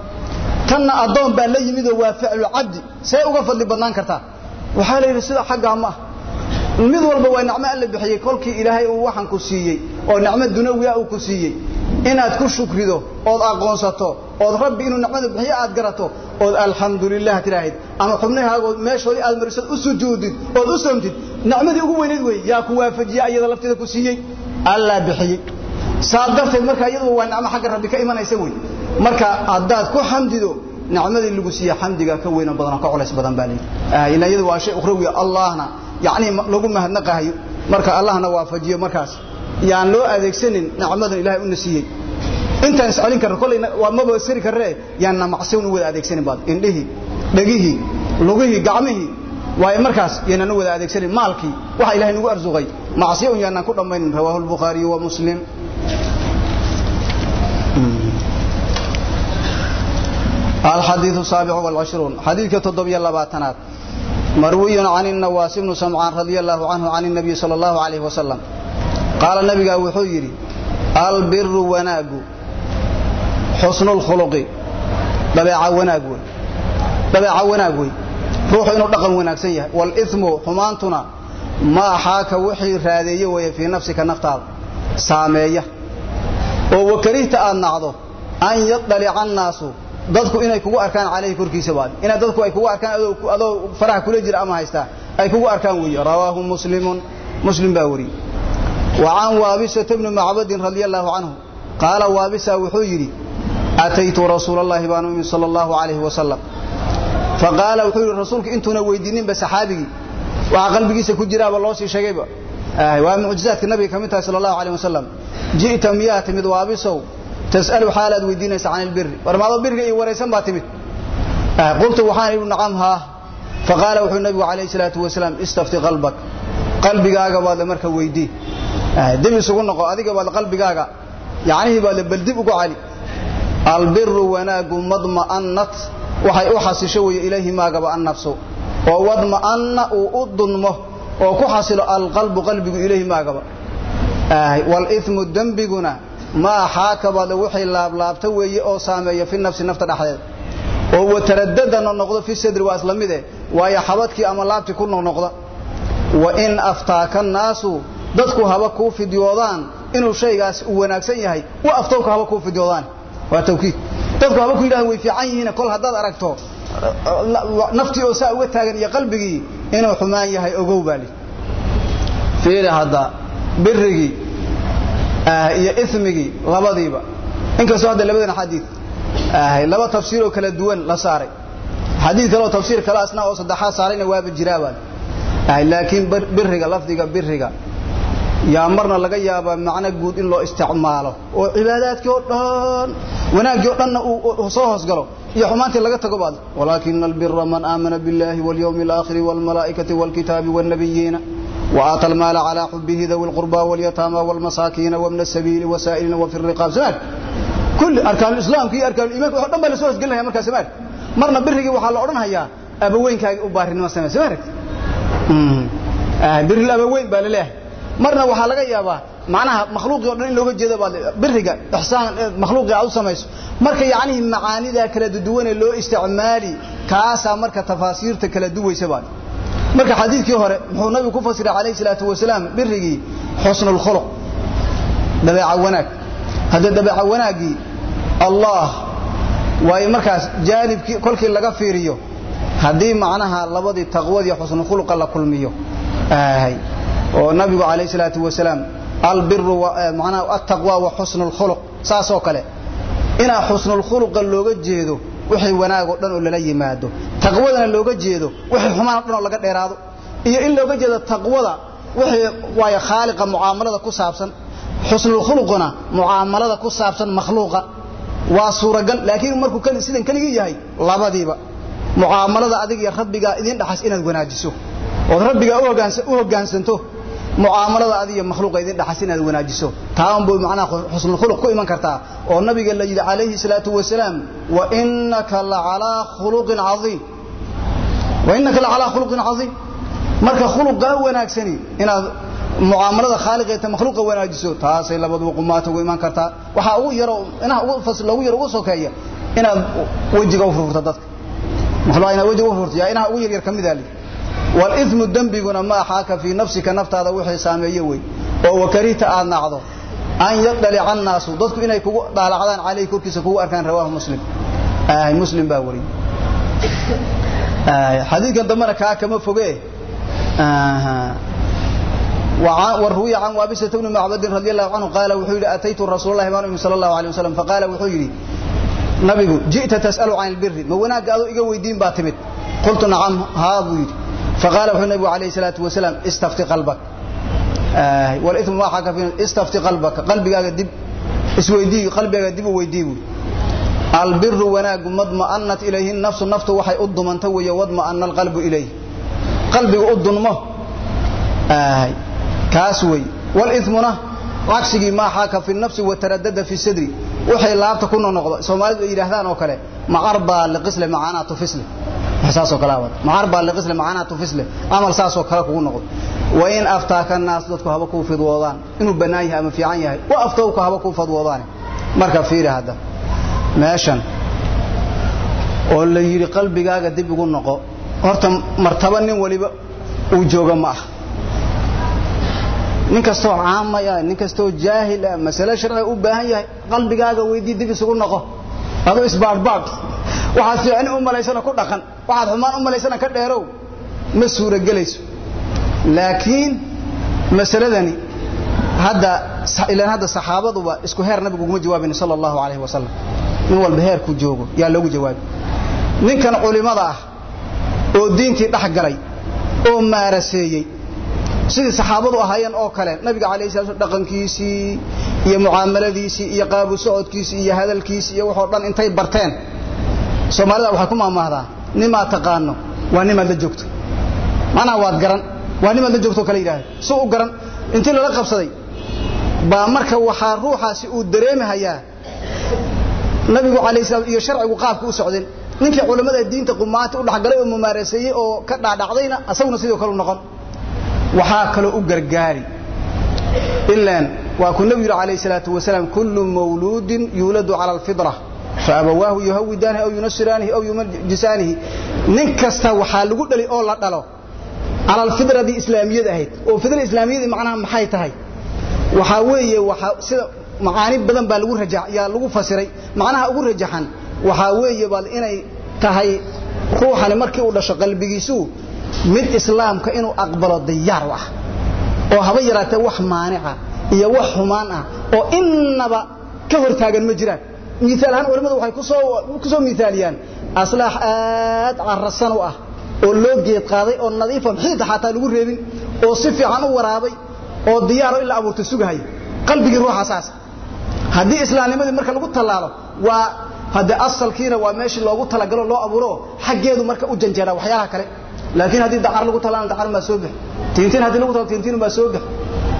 A: tanna adoon baa la yimid oo waa ficil abdi say uga fadli badnaan kartaa. Waxaa la yidhi sida xaggaa ma ah. Mid walba waa nicmo alla bixiyey kolkii ilaahay uu waxan ku siiyey oo nicmo dunawiya uu ku siiyey. Inaad ku shukrido ood aqoonsato ood rabbi inuu nicmada bixiyo aad garato ood alxamdulilah tiraahid. Ama xubnahaagood meeshoodii aad marisad u sujuudid ood u soomtid. Nicmadii ugu weyneyd wey yaa ku waafajiye ayada lafteeda ku siiyey allaa bixiyey. Saa darteed marka iyadu waa nicmo xagga rabbi ka imanaysa wey marka haddaad ku xamdido nicmadii lagu siiye xamdiga ka weyn badan ka culays badan baa ila iyadu waa shay ukhrawi allahna yaani lagu mahadnaqayo marka allahna waafajiyo markaas. Yaan loo adeegsanin nicmadan ilaahay u nasiiyey. Intaan iscalin karno kolay waa maba sari karre. Yaanna macsiin u wada adeegsanin baad. Indhihi dhagihi lugihi gacmihi. Waay markaas yaanna u wada adeegsanin maalkii. Waxa ilaahay nagu arsuqay. Macsiyo un yaanna ku dhamaynin rawaahu al-bukhari wa muslim الحديث السابع والعشرون حديث كتضبي اللباتنات مروي عن النواس بن سمعان رضي الله عنه عن النبي صلى الله عليه وسلم قال النبي وحيري البر وناق حسن الخلق طبيعة وناق طبيعة وناق روح إنه دقن وناق سيه والإثم حمانتنا ما حاك وحي رادية وهي في نفسك نفتال سامية وكرهت أن نعضه أن يطلع الناس dadku inay kugu arkaan calayhi korkiisa baad. Ina dadku ay kugu arkaan adoo faraha kula jira ama haysta ay kugu arkaan weeye. Rawaahu muslimun. Muslim baa wari. Wa an waabisa ibn ma'bad radiyallahu anhu qala waabisa wuxuu yiri ataytu rasuulallahi baanu min sallallahu alayhi wa sallam faqala wuxuu yiri rasuulka intuna weydiinin ba saxaabigi waxa qalbigiisa ku jiraaba loo sii sheegayba. Waa mucjizaadka nabiga ka mid tahay sallallahu alayhi wa sallam ji'ta miyat mid waabisow tasalu xaal aad weydiinaysa can ilbiri war maadoo biriga iyo waraysan baa timid qultu waxaan idhi nacam haa faqaala wuxuu nabigu calayhi salaatu wasalaam istafti qalbak qalbigaaga baad la marka weydii dib isugu noqo adiga baad qalbigaaga yacnihii baad la baldib ugu cali albiru wanaagu madma'anat waxay u xasisho weeye ilayhi maagaba annafsu oo wadma'anna uu u dunmo oo ku xasilo alqalbu qalbigu ilayhi maagaba walimu dembiguna maa xaakabale wixii laablaabta weeye oo saameeya fi nafsi nafta dhexdeed. oo wataradada noqnoqdo fi sadri waa isla mide waayo xabadkii ama laabtii ku noqnoqda wa in aftaaka annaasu dadku haba kuu fidyoodaan inuu shaygaas u wanaagsan yahay wa aftowka haba kuu fidyoodaan. Waa tawkiid. Dadku haba ku yidhahan way fiican yihiin kol haddaad aragto naftii oo saa uga taagan iyo qalbigii inuu xumaan yahay ogow baali fiili hadda birigii iyo ismigii labadiiba inkastoo hadda labadan xadiid laba tafsiir oo kala duwan la saaray xadiid kale oo tafsiir kale asna oo saddexaad saarayna waaba jiraabaan laakiin biriga lafdiga biriga yaa marna laga yaabaa macno guud in loo isticmaalo oo cibaadaadkii oo dhan wanaaggii oo dhanna uu soo hoosgalo iyo xumaantii laga tago baad walaakina albira man aamana biاllahi walyawmi alaakhiri wاlmalaa'ikati wاlkitaabi wاlnabiyiina وآتى المال على حبه ذوي القربى واليتامى والمساكين ومن السبيل وسائلين وفي الرقاب سمعت كل أركان الإسلام كي أركان الإيمان وحبا بل سورة قلنا يا مركز سمعت مرنا برهي وحال أرنها يا أبوين كي أبارين ما سمعت سمعت بر الأبوين بل له مرنا وحال لغا يابا معناها مخلوق يقول إن لوجه جذب برهقة إحسان مخلوق يعود سميس مركا يعني معاني ذا كلا دوين لو استعمالي كاسا مركا تفاسير تكلا دوي سبعد marka xadiidkii hore muxuu nabigu ku fasiray calayhi salaatu wasalaam birigii xusnul khuluq dabeeca wanaag. Haddee dabeeca wanaaggii allah waayo markaas jaanibkii kolkii laga fiiriyo haddii macnaha labadii taqwadii xusnul khuluqa la kulmiyo. Oo nabigu calayhi salaatu wasalaam albiru macnaha attaqwa wa xusnul khuluq saasoo kale. Inaa xusnul khuluqa looga jeedo wixii wanaag oo dhan oo lala yimaado. Taqwadana looga jeedo wixii xumaan oo dhan oo laga dheeraado. Iyo in looga jeedo taqwada wixii waayo khaaliqa mucaamalada ku saabsan xusnul khuluquna mucaamalada ku saabsan makhluuqa. Waa suuragal laakiin markuu sidan keligii yahay labadiiba. Mucaamalada adiga iyo rabbigaa idin dhaxas inaad wanaajiso. Ood rabbigaa u hoggaansanto mucaamalada adiga makhluuqa idin dhaxas inaad wanaajiso. Taan buu macnaha xusnul khuluq ku iman kartaa. Oo nabiga la yidhi calayhi salaatu wasalaam wa innaka lacalaa khuluqin caiim wa innaka lacalaa khuluqin caiim marka khuluqaa wanaagsani inaad mucaamalada khaaliqeeta makhluuqa wanaajiso taasay labaduba qumaata ugu iman kartaa. Waxaa ugu yaro inaha loogu yaro ugu sokeeya inaad wejiga u furfurto dadka. Makhluuqa inaad wejiga u furfurto yaa inaha ugu yaryar ka midaa walimu dembiguna ma axaaka fii nafsika naftaada wixii saameeye wey oo wakarihta aad nacdo an yadalica annaasu dadku inay kugu daalacdaan caleyhi korkiisa kugu arkaan rawaahu muslim. Muslim baa wariy xadiidkan dambena kaa kama foge. Waruwiya can waabisata bni macbadin radi allahu canhu qaala wuxuu yidhi ataytu rasuulalahi baan umi sala allahu alay wasalam faqaala wuxuu yidhi nabigu ji'ta tas'alu can ilbiri ma wanaagga iga weydiin baa timid. Qultu nacam haa buu yidhi faqaala wuxuu nabigu alayh salaatu wasalaam istafti qalbak wlm waxaa ka filan istafti qalbaka qalbigaaga dib isweydii qalbigaaga dib u weydii buy albiru wanaagu madma'anat ilayhi nafsu naftu waxay u dumanta weeye wadma'ana alqalbu ilayh qalbigu u dunmo kaas wey wlimuna cagsigii maaxaaka fi nafsi wataradada fi sadri waxay laabta ku nonoqdo soomaalidu ay yidhaahdaan oo kale macar baa liqisle macaanaatu fisle saasoo kale aawad macarba liqisle macaanaa tufisle amal saasoo kale kugu noqdo wain aftaaka naas dadku haba kuu fidwoodaan. Inuu bannaan yahay ama fiican yahay wa aftowka haba kuu fadwoodaane marka fiiri hadda. Meeshan oo la yidhi qalbigaaga dib igu noqo horta martaba nin waliba uu jooga ma ah nin kastoo caamaya nin kastoo jaahila ah, masale sharciga u baahan yahay qalbigaaga weydii dib isugu noqo. Adoo isbaadhbaadh waxaad fiicni u malaysana ku dhaqan waxaad xumaan u malaysana ka dheerow ma suuragelayso laakiin masaladani hadda ilaan hadda saxaabaduba isku heer nabigu uguma jawaabin sala allahu calayhi wasalam nin walba heerku joogo yaa loogu jawaabi ninkan culimada ah oo diintii dhex galay oo maaraseeyey sidii saxaabadu ahaayeen oo kale nabiga calayhi salatu dhaqankiisii iyo mucaamaladiisii iyo qaabu socodkiisii iyo hadalkiisii iyo waxoo dhan intay barteen. Soomaalida waxay ku maamaahdaa nimaad taqaano? Waa nimaad la joogto. Macnaha waad garan. Waa nimaad la joogto kale yidhaahda si u garan. Intii lala qabsaday baa marka waxaa ruuxaasi uu dareemahayaa nabigu calayhi salaam iyo sharcigu qaabka u socdeen. Ninkii culammada diinta qumaati u dhexgalay oo mumaaraseeyey oo ka dhaadhacdayna asaguna sidoo kale u noqon. Waxaa kaloo u gargaari. Ilaan waa ku nabigu yidhi calayhi salaatu wasalaam kullu mawluudin yuuladu cala alfitra faabawaahu yuhawidaanihi aw yunasiraanihi aw yumajjisaanihi nin kasta waxaa lagu dhali oo la dhalo. cala alfitradii islaamiyad ahayd oo fitra islaamiyadii macnaha maxay tahay waxaa weeye waxaa sida macaani badan baa lagu raja yaa lagu fasiray macnaha ugu rajaxan waxaa weeye bal inay tahay ruuxani markii uu dhasho qalbigiisu mid islaamka inuu aqbalo diyaar u ah oo haba yaraatee wax maanica iyo wax xumaan ah oo innaba ka hortaagan ma jiraan miaal ahaan culimmadu waxay ku soo miaaliyaan aslaax aad carasan u ah oo loo geed qaaday oo nadiifa xiita xataa lagu reebin oo si fiican u waraabay oo diyaaro in la abuurta sugahay qalbigii ruuxa saas. Haddii islaamnimadii marka lagu tallaalo waa hadde asalkiina waa meeshii loogu talagalo loo abuuro xaggeedu marka u janjeera waxyaalaha kale. Laakiin haddii dacar lagu tallaalo dacar baa soo bix tiintiin haddii lagu talo tiintiin baa soo bix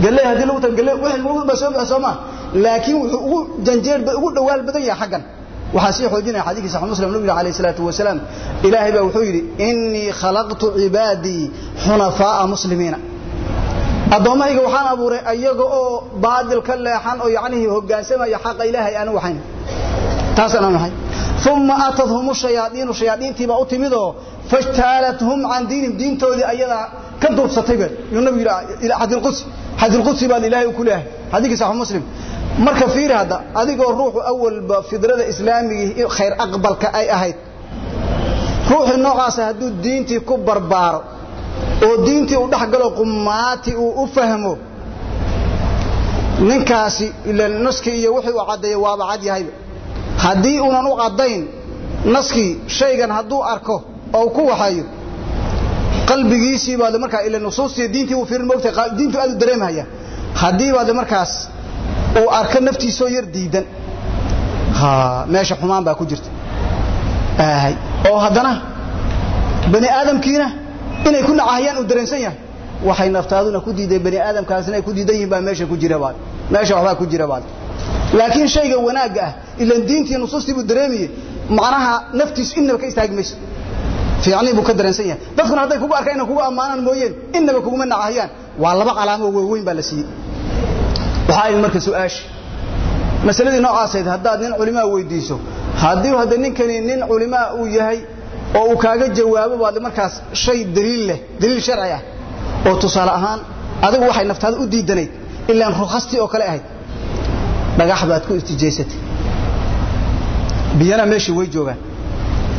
A: galley haddii lagu talo galley wixii lagu baa soo bix soo ma laakiin wuxuu ugu janjeer ugu dhawaal badan yahay xaggan. Waxaa sii xoojinaya xadiiskii saxiix muslim nabiga calayhi salaatu wasalaam. Ilaahay baa wuxuu yidhi innii khalaqtu cibaadii xunafaa'a muslimiina. Addoommahayga waxaan abuuray ayaga oo baadil ka leexan oo yacnihii hoggaansamaya xaqa ilaahay aanu waxayn. Taasaan aan waxay uma aatadhum shayaaiinu shayaaiintiibaa u timidoo fajtaalathum can diinihim diintoodii ayadaa ka duubsatay ba yuu nabigu yidhi xadiilqudsi xadiilqudsi baa ilaahay ku leeyahay xadiiskii saxiix muslim marka fiiri hadda adigoo ruuxu awalba fidrada islaamigii khayr aqbalka ay ahayd ruuxii noocaasa hadduu diintii ku barbaaro oo diintii u dhex qumaati uu u fahmo ninkaasi ila naskii iyo wixii uu caddeeyey waaba cad yahayba haddii uunan u caddayn naskii shaygan hadduu arko oo ku waxayo qalbigiisii baad markaa ila nusuustii diintii uu fiirin moogtay diintu aad u dareemhaya haddii baad markaas uu arko naftiisoo yar diidan. Meesha xumaan baa ku jirta. Oo haddana bani aadamkiina inay ku nacahayaan uu dareensan yahay. Waxay naftaaduna ku diiday bani aadamkaasina ay ku diidan yihiin baa meesha ku jira baad meesha waxbaa ku jira baad laakiin shayga wanaagga ah ilan diintii nusuustii buu dareemiye macnaha naftiisu innaba ka istaagi mayso fiicnii buu ka dareensan yahay. Dadkuna hadday kugu arkaan inay kugu ammaanaan mooyeen innaba kuguma nacahayaan waa laba calaamo waaweyn baa la siiyey waxaa ayd marka su'aasha masaladii noocaasayd haddaad nin culimaa weydiiso haddii hadda ninkani nin culimaa uu yahay oo uu kaaga jawaabo baad markaas shay daliil leh daliil sharci ah. Oo tusaale ahaan adigu waxay naftaada u diidanayd ilaan rukhastii oo kale ahayd. Dhagax baad ku istijaysatay. Biyana meeshii way joogaan.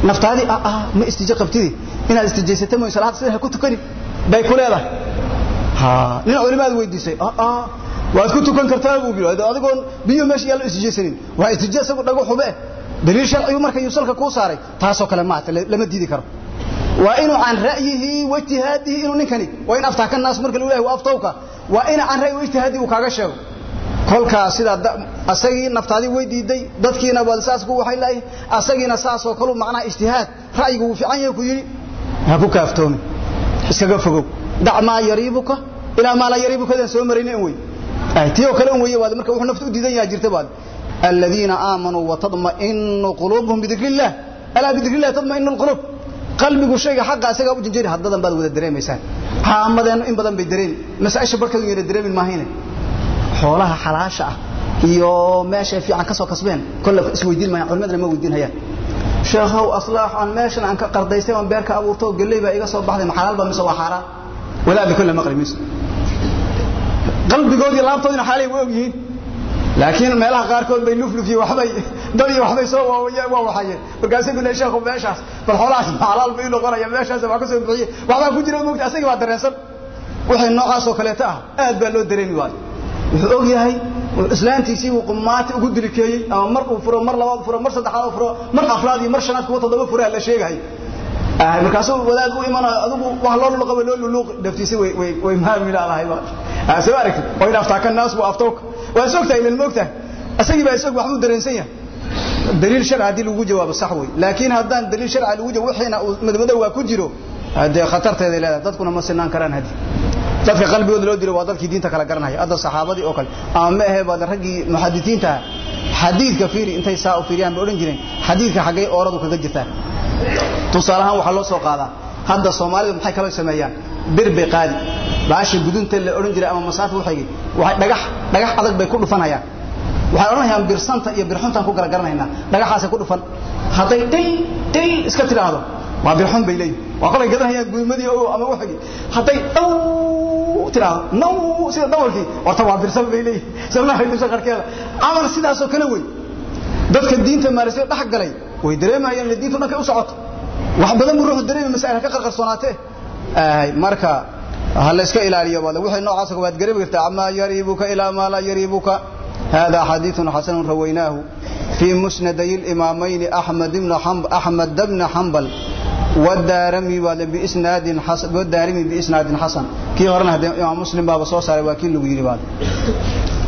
A: Naftaadii ma istijo qabtidi. Inaad istijaysata mooy salaad sida ha ku tukani bay ku leedahay. Nin culimaad weydiisay waad ku tukan kartaa buu adigoon biyo meesha yaallo istijaysanin waa istija isagu dhagu xube daliil sharciyu marka yuusalka kuu saaray. Taasoo kale maata lama diidi karo. Waa inuu can ra'yihi waijtihaadihi inuu ninkani waa in aftaa ka naas marka lagu leeyahay waa aftowka waa ina can ra'yi waijtihaadihi uu kaaga sheego. Kolkaas sidaa asagii naftaadii way diiday dadkiina baad saas ku waxay leeyahay asagiina saasoo kalu macnaha ijtihaad ra'yigu wuu fiican yahay ku yidhi ha ku kaaftoomin iskaga fogow dac maa yariibuka ilaa maa laa yariibukadan soo marayna in wey tii oo kale un weeye baad marka wuxuu naftu u diidan yahay jirta baad aladiina aamanuu watadma'inu quluubuhum bidikri illah alaa bidikri illah tadma'inu alquluub qalbigu shayga xaqa isagaa u janjeeri haddadan baad wada dareemaysaan. Caamadeennu in badan bay dareemi masaa'isha barkeedu yara dareemin maahayne. Xoolaha xalaasha ah iyo meeshay fiican ka soo kasbeen kolle isweydiin maayaan culimadana ma weydiin hayaan. Sheekhow aslaax aan meeshan aan ka qardaystay aan beerka abuurto galley baa iga soo baxday ma xalaal baa mise waa xaaraan wadaadda kolle maqli mayso qalbigoodii laabtoodina xaalay way og yihiin laakiin meelaha qaarkood bay luflufiye waxbay dad iyo waxbay soo waa waxayeen markaasay ku leeyahay sheekhu meeshaas bal xoolahaas xalaal bay noqonaya meeshaas waa ka soo bixiye waxbaa ku jira moogta asagii baa dareensan. Wixii noocaas oo kaleeto ah aad baa loo dareemi waayo. Wuxuu og yahay islaantiisii uu qumaati ugu dilikeeyey ama mar uu furo mar labaad furo mar saddexaad furo mar afraad iyo mar shanaad kuwa toddoba furaa la sheegahay markaasuu wadaad u imanayo adigu wax loo luluqaba loo luluuqi dhaftiisa way way way maamila lahay ba soo aragtid oo in aftaa ka naas buu aftowka waa sogtahay ilan moogtahay asagii baa isag waxbuu dareensan yahay. Daliil sharci haddii lagu jawaabo sax wey laakiin haddaan daliil sharci lagu jawaabo wixiina uu madmadow waa ku jiro. Dee khatarteeday leedahay dadkuna ma sinaan karaan haddi dadka qalbigooda loo dilo waa dadkii diinta kala garanaya hadda saxaabadii oo kale. Ama ma ahe baad raggii muxadisiinta xadiidka fiiri intay saa u fiiriyaan bay odhan jireen. Xadiidka xaggay ooradu kaga jirtaa tusaale ahaan waxaa loo soo qaadaa. Hadda soomaalidu maxay kaloo sameeyaan? Bir bay qaadi. Baasha gudunta la odhan jiray ama masaafi waxaygii waxay dhagax dhagax adag bay ku dhufanayaan. Waxay odhanayaan birsanta iyo birxuntaan ku kala garanaynaa. Dhagaxaasay ku dhufan. Hadday dhil dhil iska tidhaahdo waa birxun bay leeyihiin waa kolay garanayaan gudmadii ama waxagii hadday dhow tidhaahdo naw sida dabalkii horta waa birsan bay leeyihiin sabnahay bisha qarkeeda. Camal sidaasoo kale wey. Dadka diinta maarisay dhex galay way dareemayaan in diintu dhankay u socoto wax badan buu ruuxu dareemay masaa'il ka qarqarsoonaatee marka ha la iska ilaaliyo baad wixii noocaas waad garib kartaa ama yariibuka ila ma la yariibuka hada hadithun hasan rawaynaahu fi musnaday al-imamayn ahmad ibn hanbal ahmad ibn hanbal والدارمي بإسناد حسن والدارمي بإسناد حسن كي horna hada imaam muslim baa soo saaray waa kii lagu yiri baad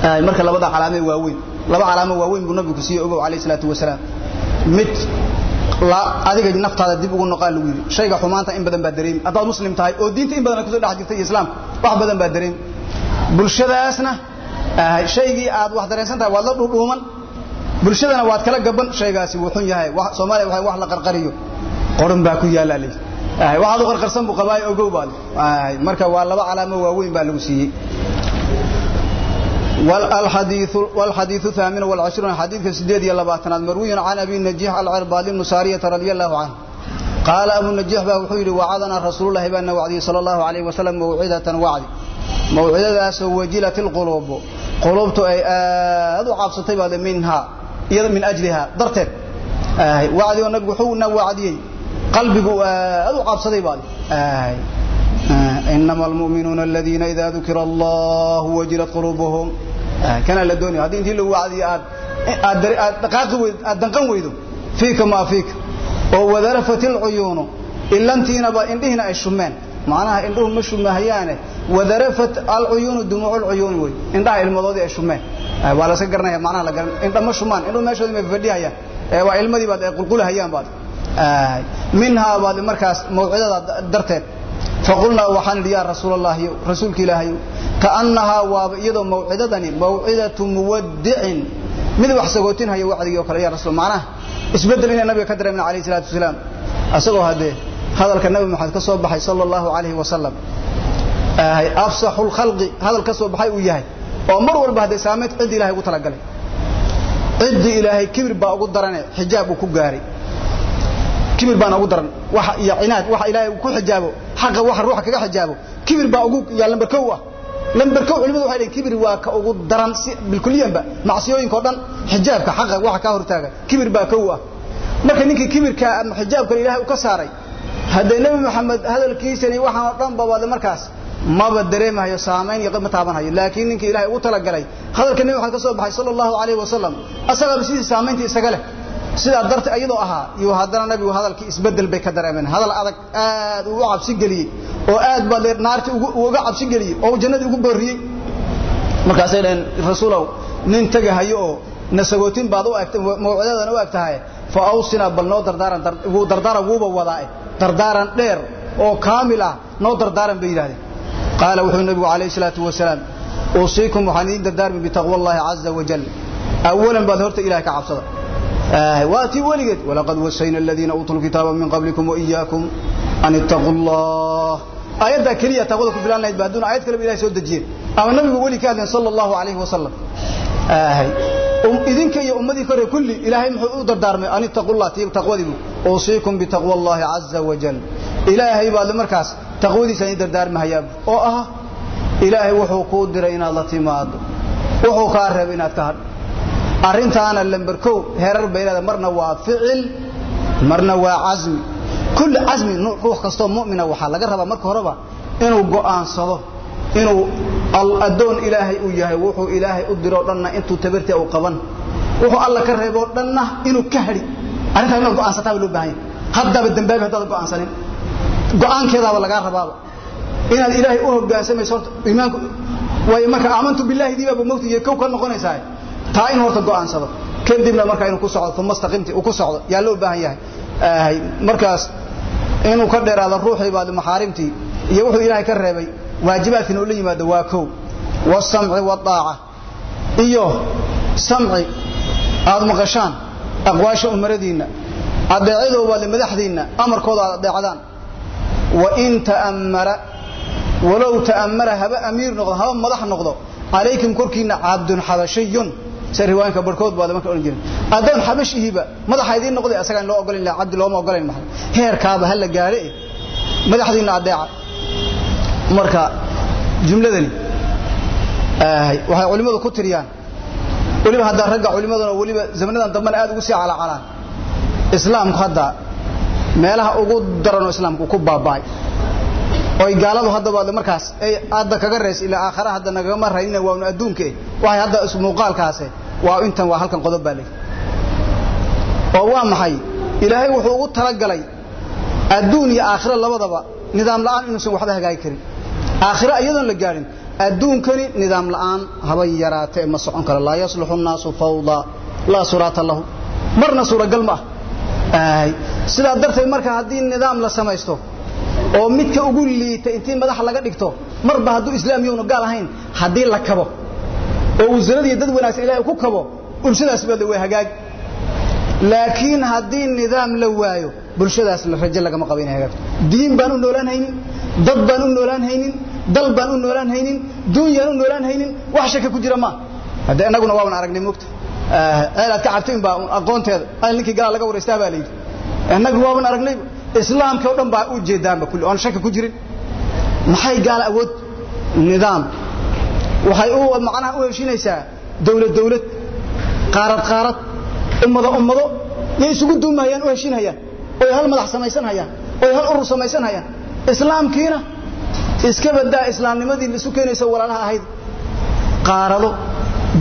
A: ay marka labada calaamay waaweyn laba calaamo waaweyn buu nabigu siiyay ogow kaleey salaatu wasalaam mid adiga naftaada dib ugu noqon lagu yiri shayga xumaanta in badan baa dareemi hadaad muslim tahay oo diinta in badan ku soo dhex jirtay islaam wax badan baa dareemi bulshadaasna shaygii aad wax dareensan tahay waad la dhuudhuuman. Bulshadana waad kala gaban shaygaasi wuxuu yahay. Wax Soomaaliya waxay wax la qarqariyo. Qoran baa ku yaalla leh ay waxa uu qarqarsan buu qabaay ogow baa ay marka waa laba calaamo waaweyn baa lagu siiyay والحديث والحديث الثامن والعشرون حديث سديد يلا باتنا مروي عن ابي النجيح العرباضي بن ساريه رضي الله عنه قال ابو النجيح وحيري وعدنا رسول الله بان وعدي صلى الله عليه وسلم موعده وعد موعده سوجلت القلوب قلوبت اي ادو عبستي بعد منها من اجلها درتت وعدي النبي وحونا وعدي قلبه ادو عبستي بعد إنما المؤمنون Eh, kanaa la doonaya haddii intii lagu wacdiyo aad eh, aad aad dhaqaaqi weyd aad danqan weydo fiika maa fiika. Oo wadarafat alcuyuunu ilantiinaba indhihiina ay shumeen macnaha indhuhu ma shumahayaane wadarafat alcuyuunu dumuucu lcuyuuni wey indhaha ilmadoodii ay shumeen eh, waa laska garanaya manaha la garan indha ma shumaan indhuhu meeshoodii may fadhiyayaan waa ilmadii baad. Ay qulqulahayaanbaad minhaa baad markaas mawcidada darteed faqulnaa waxaan idhi yaa rasuulallaahi rasuulka ilaahay kaannahaa waaba iyadoo mawcidadani mawcidatu muwadicin mid wax sagootinhaya wacdigii o kale ya rasul macnaha isbeddel inay nabiga ka dareemin alayh salaatu wasalaam. Isagoo haddee hadalka nabi maxamed ka soo baxay sala allahu calayhi wasalam afsaxu lkhalqi hadal ka soo baxay uu yahay oo mar walba hadday saameyd ciddii ilahay ugu talagalay. Ciddii ilaahay kibir baa ugu darane xijaab uu ku gaaray kibir baan ugu daran. Waxa iyo cinaad waxa ilaahay ku xijaabo. Xaqa waxa ruuxa kaga xijaabo. Kibir baa ugu yaa lambar kow ah. Lambar kow culimadu waxay leeyihiin kibir waa ka ugu daran si bilkuliyanba macsiyooyinka oo dhan xijaabka xaqa waxa ka hortaaga. Kibir baa kow ah. Marka ninkii kibirka ama xijaabka ilaahay uu ka saaray haday nabi maxamed hadalkiisani waxa oo dhan babaade markaas maba dareemayo saameyn iyo qima taabanayo. Laakiin ninkii ilaahay ugu talagalay hadalka nabi maxamed ka soo baxay sallallahu alayhi wasallam asaga sidii saameynta isaga leh sida darta ayadoo ahaa iyo hadana nabigu hadalkii isbeddel bay ka dareemeen. Hadal adag aad uu cabsi galiyay oo aad baa leer naarti uga cabsi galiyay oo jannadii ugu booriyay markaas ay leen rasuulow nin tagahayo oo nasagootin baad u agtay mawcidadan u agtahay fa awsina bal noo dardaaran ugu dardaaran wuuba wadaa dardaaran dheer oo kaamil ah noo dardaaran bay yiraahdeen qaala wuxuu nabigu calayhi salaatu wasalaam uusiikum waxaan idin dardaarmi bitaqwa allahi caza wajal awalan baad horta ilaah ka cabsada واتي ولقد ولقد وصينا الذين اوتوا الكتاب من قبلكم واياكم ان اتقوا الله ايات كليه تقولكم في الله بعدون ايات كلمه الهي سو دجين اما النبي ولي كان صلى الله عليه وسلم اهي ام idinka iyo ummadii kore kulli ilaahay muxuu u dardaarmay an taqullah tiib taqwadibu uusiikum bi taqwa allah azza wa jalla ilaahay baad markaas taqwadiisa in dardaarmahaya oo ah ilaahay wuxuu ku diray inaad la timaado wuxuu ka reebay inaad ka hadho arintaana lambar kow heerar baylada marna waa ficil marna waa azmi kulli azmi ruux kasto mu'mina waxa laga rabaa. Marka horeba inuu go'aansado inuu adoon ilaahay uu yahay wuxuu ilaahay u diro dhanna intuu tabarti uu qaban. Wuxuu alla ka reebo dhanna inuu ka hadhi arintaa inuu go'aansataa loo baahan yahay. Haddaba dambaab haddaad go'aansanin. Go'aankeedaaba laga rabaaba. Inaad ilaahay u hoggaansamayso horta iimaanku way marka aamantu billahi diiba mawti iyo kow ka noqonaysaa taa in horta go'aansado. Kadibna markaa inuu ku socdo uma staqimti uu ku socdo. Yaa loo baahan yahay? Markaas inuu ka dheeraado ruuxdii baad maxaarimtii iyo wuxuu ilaahay ka reebay waajibaadkiina uu la yimaado waa kow. Wasamci waaaca iyo samci aad maqashaan aqwaasha umaradiinna adeecadoobaalle madaxdiinna amarkooda aad adeecdaan wain ta'ammara walow ta'ammara haba amiir noqdo haba madax noqdo calaykum korkiinna cabdun xabashiyun sida riwaanka barkood baad marka oran jirin. Adoon xabashihiiba madaxa idiin noqday asaga in loo ogolayn la cabdi looma ogolayn maxay heerkaaba hal la gaare madaxdiina adeeca marka jumladani waxay culimadu ku tiriyaan waliba hadda ragga culimaduna waliba zamanadan dambana aad ugu sii calacalaan islaamku hadda meelaha ugu daranoo islaamku ku baabaay oy gaaladu hadda baad markaas hadda kaga rees ilaa aakhara hadda nagama raynina waanu adduunka waxay hadda is muuqaalkaase waa intan waa halkan qodob baa leeyahay. Oo waa maxay? Ilaahay wuxuu ugu talagalay adduun iyo aakhira labadaba nidaam la'aan inuusan waxba hagaagi karin. Aakhira iyadoon la gaadhin adduunkani nidaam la'aan habay yaraatee ma socon karo laa yasluxu nnaasu fawda laa suraata lahu. Marna suuragal ma ah. Sidaa darteed marka haddii nidaam la samaysto oo midka ugu liita intii madaxa laga dhigto marba hadduu islaam yowna gaal ahayn haddii la kabo oo wasaradii dad wanaagsan ilahay ku kabo bulshadaas baa way hagaag. Laakiin haddii nidaam la waayo bulshadaas la rajo lagama qabo inay hagaagto diin baan u noolaan haynin dad baan u noolaan haynin dal baan u noolaan haynin duunyaan u noolaan haynin wax shaka ku jira ma. Hadde innaguna waaban aragnay moogta ceelaad ka cabto in baa aqoonteeda ninkii galaal laga waraystaa baa layidhi innagu waaban aragnayba islaamka oo dhan baa u jeedaanba kulli oon shaka ku jirin. Maxay gaala awood? Nidaam. Waxay u macnaha u heshinaysaa dawlad dawlad. Qaarad qaarad. Ummado ummado. Yay isugu duumahayaan u heshinhayaan oy hal madax samaysan hayaan oy hal urur samaysan hayaan islaamkiina iska badaa islaamnimadii isu keenaysa walaalaha ahayd. Qaarado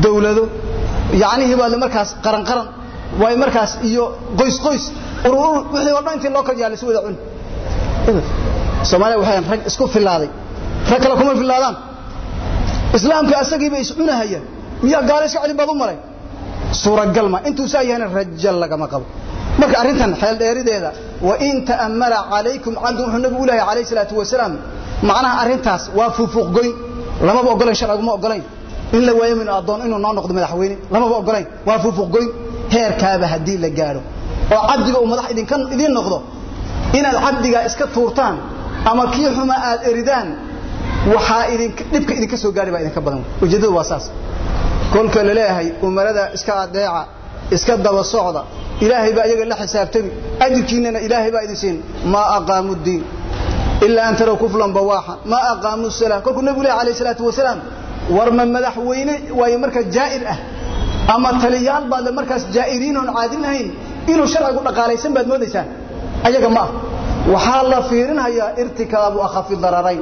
A: dawlado. Yacnihii baa markaas qaran qaran way markaas iyo qoys qoys urur wixii oo dhan intii loo kala yaalla si wada cun. Soomaaliya waxay rag isku filaaday rag kale kuma filaadaan islaamka asagiiba is cunahayaan miya gaalo iska cilin baad u maray? Suuragal ma. Intuu saa yahana rajal lagama qabo. Marka arrintan xeel dheerideeda wa in ta'ammara calaykum cabdu wuxuu nabigu u leeyahay calayhi salaatu wasalaam macnaha arrintaas waa fuufuuq goyn. Lamaba ogolayn sharciguma ogolayn in la waayo min addoon inuu noo noqdo madaxweyne lamaba ogolayn waa fuufuuq goyn. Heerkaaba haddii la gaadho oo cabdiga uu madax idinka idiin noqdo inaad cabdigaa iska tuurtaan ama kii xuma aad eridaan waxaa idinka dhibka idinka soo gaari baa idinka badan. Ujeeddadu waa saas. Kolka la leeyahay umarada iska adeeca iska daba socda ilaahay baa iyaga la xisaabtami. Ajirkiinana ilaahay baa idin siin. Maa aqaamu diin. Ilaa an taraw kuflan bawaaxa. Maa aqaamu salaa kolkuu nabigu leeyahay alayhi salaatu wasalaam war ma madaxweyne waayo marka jaa'ir ah. Ama taliyaal baad markaas jaa'iriin oon caadilin ahayn inuu sharcigu dhaqaalaysan baad moodaysaan? Ayaga ma ah. Waxaa la fiirinhayaa irtikaabu akhafi dararayn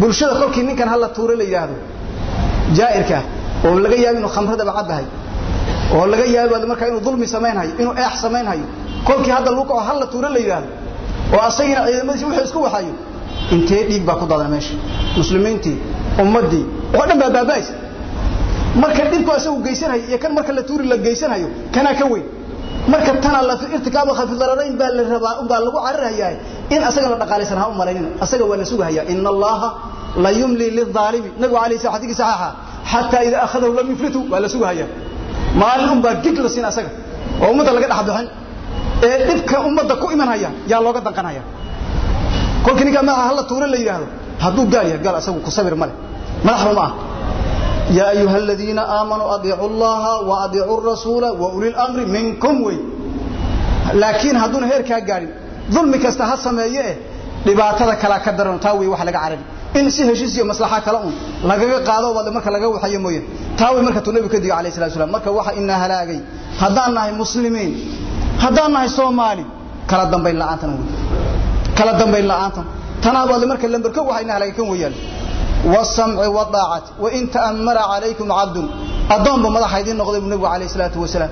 A: bulshada kolkii ninkan hala tuure la yidhaahdo. Jaa'irka oo laga yaabo inuu khamradaba cabahay oo laga yaabo markaa inuu dulmi samaynhayo inuu eex samaynhayo kolkii hadda lagu kaco hala tuure la yidhaahdo. Oo asagina ciidamadiisi wuxuu isku waxayo intee dhiig baa ku daadan meesha? Muslimiintii ummaddii oo dhan baa baaba'aysa. Marka dhibku asagu geysanhayo iyo kan marka la tuuri la geysanhayo kanaa ka weyn marka tana la irtikaab khafi dararayn baa la rabaa baa lagu cararayaa in asaga la dhaqaalaysan ha u malaynina asaga waa la sugahayaa. Inna allaha la yumli lidhaalimi nabigu alayhi salatu xadiis saxiixa. Hatta idha akhadahu lam yuflitu waa la sugahayaa. Maalin baa gig la siin asaga. Oo ummadda laga dhex bixin ee dhibka ummadda ku iman haya yaa looga danqanaya. Kolkii ninka madaxa hala tuure la yidhaahdo. Hadduu gaal yahay gaal asagu ku sabir male madaxba ma ah يا أيها الذين آمنوا أضيعوا الله وأضيعوا الرسول وأولي الأمر منكم وي لكن هدون هير كاغاري ظلم كستا هسميه dhibaatada kala ka daran taa way wax laga carabi in si heshiis iyo maslaxa kala un lagaga qaado wada marka laga waxayo mooyeen taa way marka tunabi ka diga kaleey sallallahu alayhi marka waxa inna halaagay hadaan nahay muslimiin hadaan nahay Soomaali kala dambayn la'aantan way kala dambayn la'aantan tanaabada marka lambarka waxa inna halaagay kan weeyaan والسمع والطاعة وإن تأمر عليكم عبد أدون بمضح يدين نقضي النبي عليه الصلاة والسلام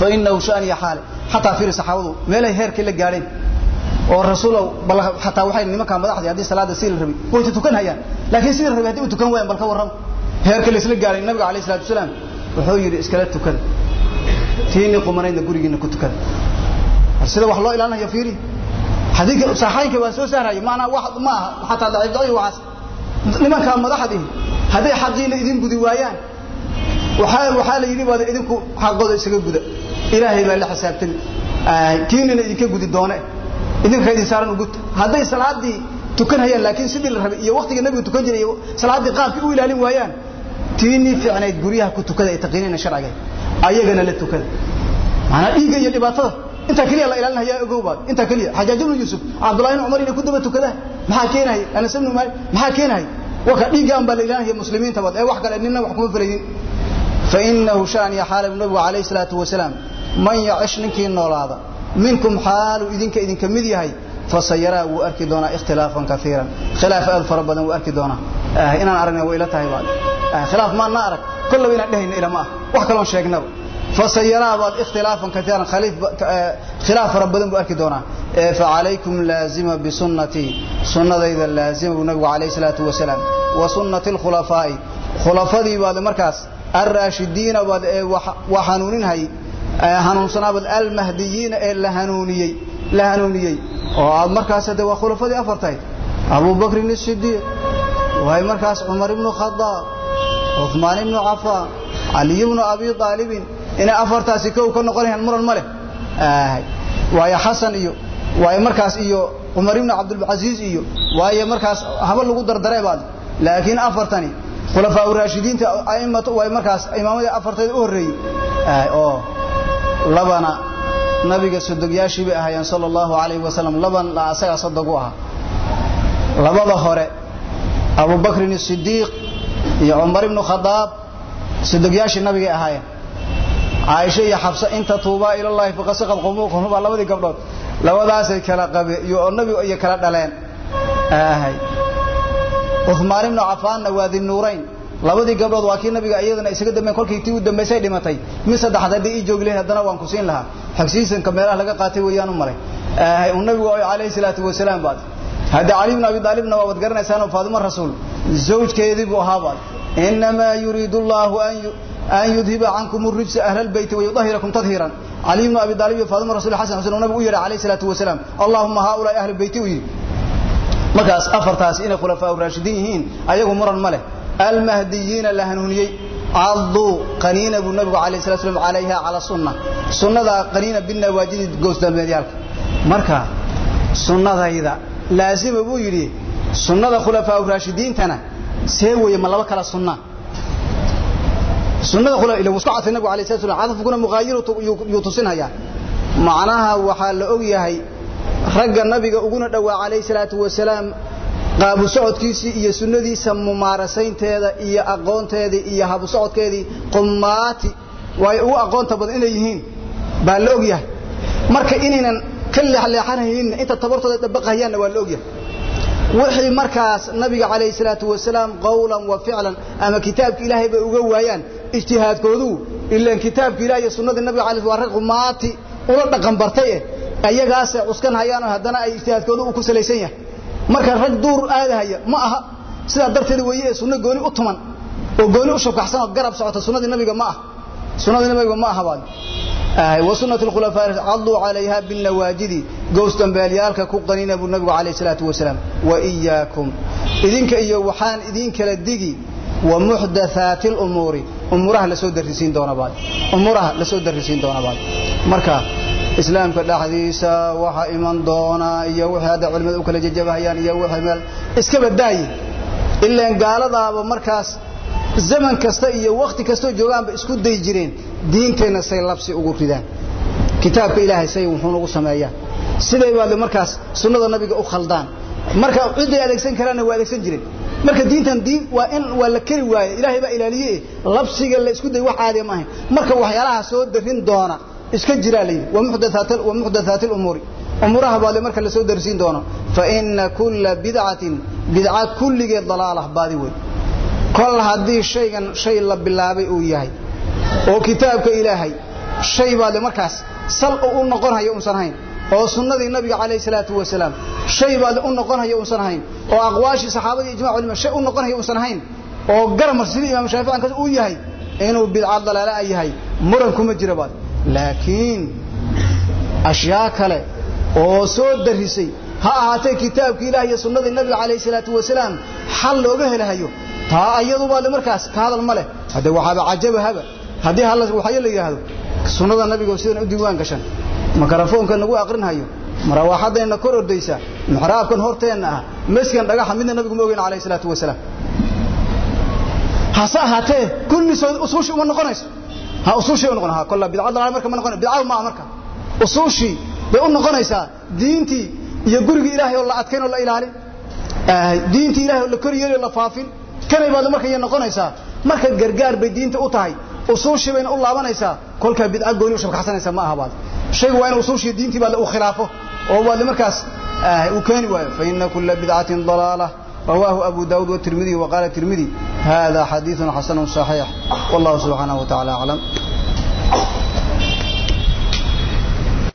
A: فإنه شأن يحال حتى في صحابه ما له هير كل قارين والرسول بل حتى وحي لما كان مضح هذه صلاة سيل الربي ويت تكن هيا لكن سيل الربي هذه تكن وين بل كورم هير كل سيل قارين النبي عليه الصلاة والسلام وحوي إسكالات تكن تيني قمرين قريق إنك تكن سيدا وحلو إلانا يفيري حديث صحيحك واسو سهري معنا واحد ما حتى ضعيف ضعيف وعاس nimanka madaxdii haday xaqiina idin gudi waayaan waxa waxa la yiri wada idinku xaqooda isaga guda. Ilaahay baa la xisaabtan kiinina idinka gudi doona idinka idin saaran ugu haday salaadii tukan hayaan laakiin sidii la rabay iyo waqtiga nabigu tukan jiray salaadii qaabkii u ilaalin waayaan tiini fiicnayd guryaha ku tukada ay taqiinina sharciga ayagana la tukada. Ana dhiiga iyo dhibaatada inta kaliya la ilaalinaya ogowbaad inta kaliya xajaaj ibn yusuf abdullah ibn umar inay ku daba tukada maxaa keenay? Anas ibn malik maxaa keenay? Waka dhiigaan baa la ilaalinaya muslimiinta wad ee wax kale ninna wax kuma filayin fa innahu shan ya halib nabi alayhi salatu wasalam man ya'ish ninki noolaada minkum halu idinka idinka mid yahay fasayaraa wuu arki doonaa ikhtilaafan kaiiran khilaaf aad fara badan wuu arki doonaa. Inaan aragna way ila tahay baad. Khilaaf maana arag. Kollaba inaan dhehayna ilama ah. Wax kaloon sheegnaba fasayaraa baad ikhtilaafan kaiiran khilaaf fara badan buu arki doonaa. Facalaykum laazima bisunnatii sunnadayda laazima buu nabigu calayhi salaatu wasalaam wa sunnati alkhulafaa'i khulafadii baad markaas alraashidiina baad ee waa hanuuninhay. Hanuunsanaabad almahdiyiina ee la hanuuniyey la hanuuniyey. Oo aad markaas de waa khulafadii abu bakrin isidiiq waay markaas cumar ibnu khadaab cuثmaan ibnu cafaan. Caliy ibnu abi aalibin inay afartaasi kow ka noqonayaan muran ma leh. Waayo xasan iyo waayo markaas iyo cumar ibnu cabdilcasiis iyo waayo markaas haba lagu dardare baad. Laakiin afartani khulafaa raashidiinta aimatu way markaas imaamadii afarteed u horreeyey. Oo labana nabiga sodogyaashii bay ahaayeen sala allahu calayhi wasalam laban asagaa sodog u ahaa. Labada hore abu bakrin isidiiq iyo cumar ibnu khadaab sodogyaashii nabigay ahaayeen caaisha iyo xabsa inta tuubaa ilallahi faqasaqad qumuuqhum baa labadii gabdhood. Labadaasay kala qabe iyo nabigu iyo kala dhaleen. Cumaan ibnu cafaanna waa dinuurayn labadii gabdhood waa kii nabiga iyadana isaga dambeyn kolkii tii u dambaysay dhimatay. Mid saddexaad haddii ii joogi haddana waan ku siin lahaa. Xogsiisanka meelaha laga qaatay weeyaan u malay un nabigu calayhi salaatu wasalaam baad. Hadda cali ibnu abi aalibna waa wad garanaysaanoo faadimo rasuul zawjkeedii buu ahaa baad. Inamaa yuriidu allahu an yudhiba cankum rijsa ahla albeyti wayudahirakum tadhiiran cali ibnu abi aalib iyo faadimo rasul xasan xuseen uu nabigu u yeedhay calayhi salaatu wasalaam allahuma haaulaai ahla beyti u yidhi markaas afartaasi inay khulafaa raashidiin yihiin ayagu muran ma leh almahdiyiina la hanuuniyey caduu qaniina buu nabigu alayh slat slam calayha cala sunna sunnadaa qaniina binawaajidi goosdalmeedyaalka marka sunnadayda laazima buu yidhi sunnada khulafaa raashidiintana see weeye ma laba kala sunna sunnada isku cadfay nabigu alay slat slam cadafkuna muqaayiru yuu tusinhayaa macnaha waxaa la og yahay ragga nabiga uguna dhowaa calayhi salaatu wasalaam qaabu socodkiisii iyo sunnadiisa mumaarasaynteeda iyo aqoonteedii iyo habu socodkeedii qumaati way ugu aqoonta badan inay yihiin baa la og yahay. Marka inaynan ka leexleexanaynin inta tabartooda dabaqahayaanna waa la og yahay. Wixii markaas nabiga calayhi salaatu wasalaam qowlan wa ficlan ama kitaabka ilaahay bay uga waayaan ijtihaadkoodu ilaan kitaabka ilaah iyo sunnadii nabiga alay waa rag qumaati ula dhaqan bartay eh ayagaasay cuskan hayaanoo haddana ay ijtihaadkoodu uu ku salaysan yahay. Marka rag duur aadahaya ma aha. Sidaa darteed weeye ee sunno gooni u tuman oo gooni u shabkaxsan oo garab socota sunnadii nabiga ma ah sunnadii nabiga ma aha baad. Wa sunnat alkhulafaa caduu calayha binnawaajidi gows dambeelyaalka ku qanina buu nabigu salaatu wasalaam wa iyaakum. Idinka iyo waxaan idin kala digi muxdathaati lumuuri umuuraha la soo darisiin doona baad. Umuuraha la soo darisiin doona baad. Marka islaamka dhexdiisa waxa iman doona iyo wixii hadda culimada u kala jajabahayaan iyo wixii meel iska badaaye ilaan gaaladaaba markaas zaman kasta iyo wakhti kastoo joogaanba isku day jireen diinteenna say labsi ugu ridaan. Kitaabka ilaahay say wuxuu nagu sameeyaan siday baad markaas sunnada nabiga u khaldaan. Marka ciday adeegsan karaanna waa adeegsan jireen marka diintan diin waa in waa la keri waaye ilaahay baa ilaaliye labsiga la isku day wax caadiya ma ahayn. Marka waxyaalaha soo darin doona iska jiraa la yidhi wa muxdathaati lumuuri umuuraha baadi marka la soo darsiin doono fa ina kulla bidcatin bidca kulligeed dalaalah baadi wey kol haddii shaygan shay la bilaabay uu yahay oo kitaabka ilaahay shay baadi markaas sal u noqonhayo unsan hayn oo sunnadii nabiga calayhi salaatu wasalaam shay baadi u noqonhayo unsan hayn oo aqwaashii saxaabadii ijmac culima shay u noqonhayo unsan hayn oo garamar sidii imaam shaafici uu yahay inuu bidca dalaala yahay muran kuma jira baadi laakiin ashyaa kale oo soo darisay ha ahaatee kitaabka ilaah iyo sunnadii nabiga calayhi salaatu wasalaam xal looga helahayo taa ayadubaa le markaas ka hadal ma leh. Hadde waxaaba cajabahaba haddii hal waxyo la yidhaahdo sunnada nabiga sidan u diiwaan gashan makarafoonka nagu aqrinhayo marawaaxadayna kor ordaysa mixraabkan horteenna ah maskan dhagaxa midna nabigu ma ogeyn calayhi salaatu wasalaam. Hase ahaatee kullisood usuushi uma noqonayso. Ha usuushii noqon ha kolla bidca dalaal marka ma noqon bidca ma marka. Usuushii bay u noqonaysaa diintii iyo gurigii ilaahay oo la adkayn oo la ilaalin. Diintii ilaahay oo la kor yeeli oo la faafin. Kanay baad marka iyo noqonaysaa marka gargaar bay diinta u tahay usuushii bayna u laabanaysaa kolkaa bidca gooni u shabkaxsanaysa ma aha baad shaygu waa in usuushii diintii baad u khilaafo oo baad markaas ah, uu keeni waayo. Fa inna kulla bidcatin dalaala. Rawaahu abu daawud watirmidi waqaala tirmidi hada xadiidu xasanu saxiix. Wallahu subxaanahu wa tacala aclam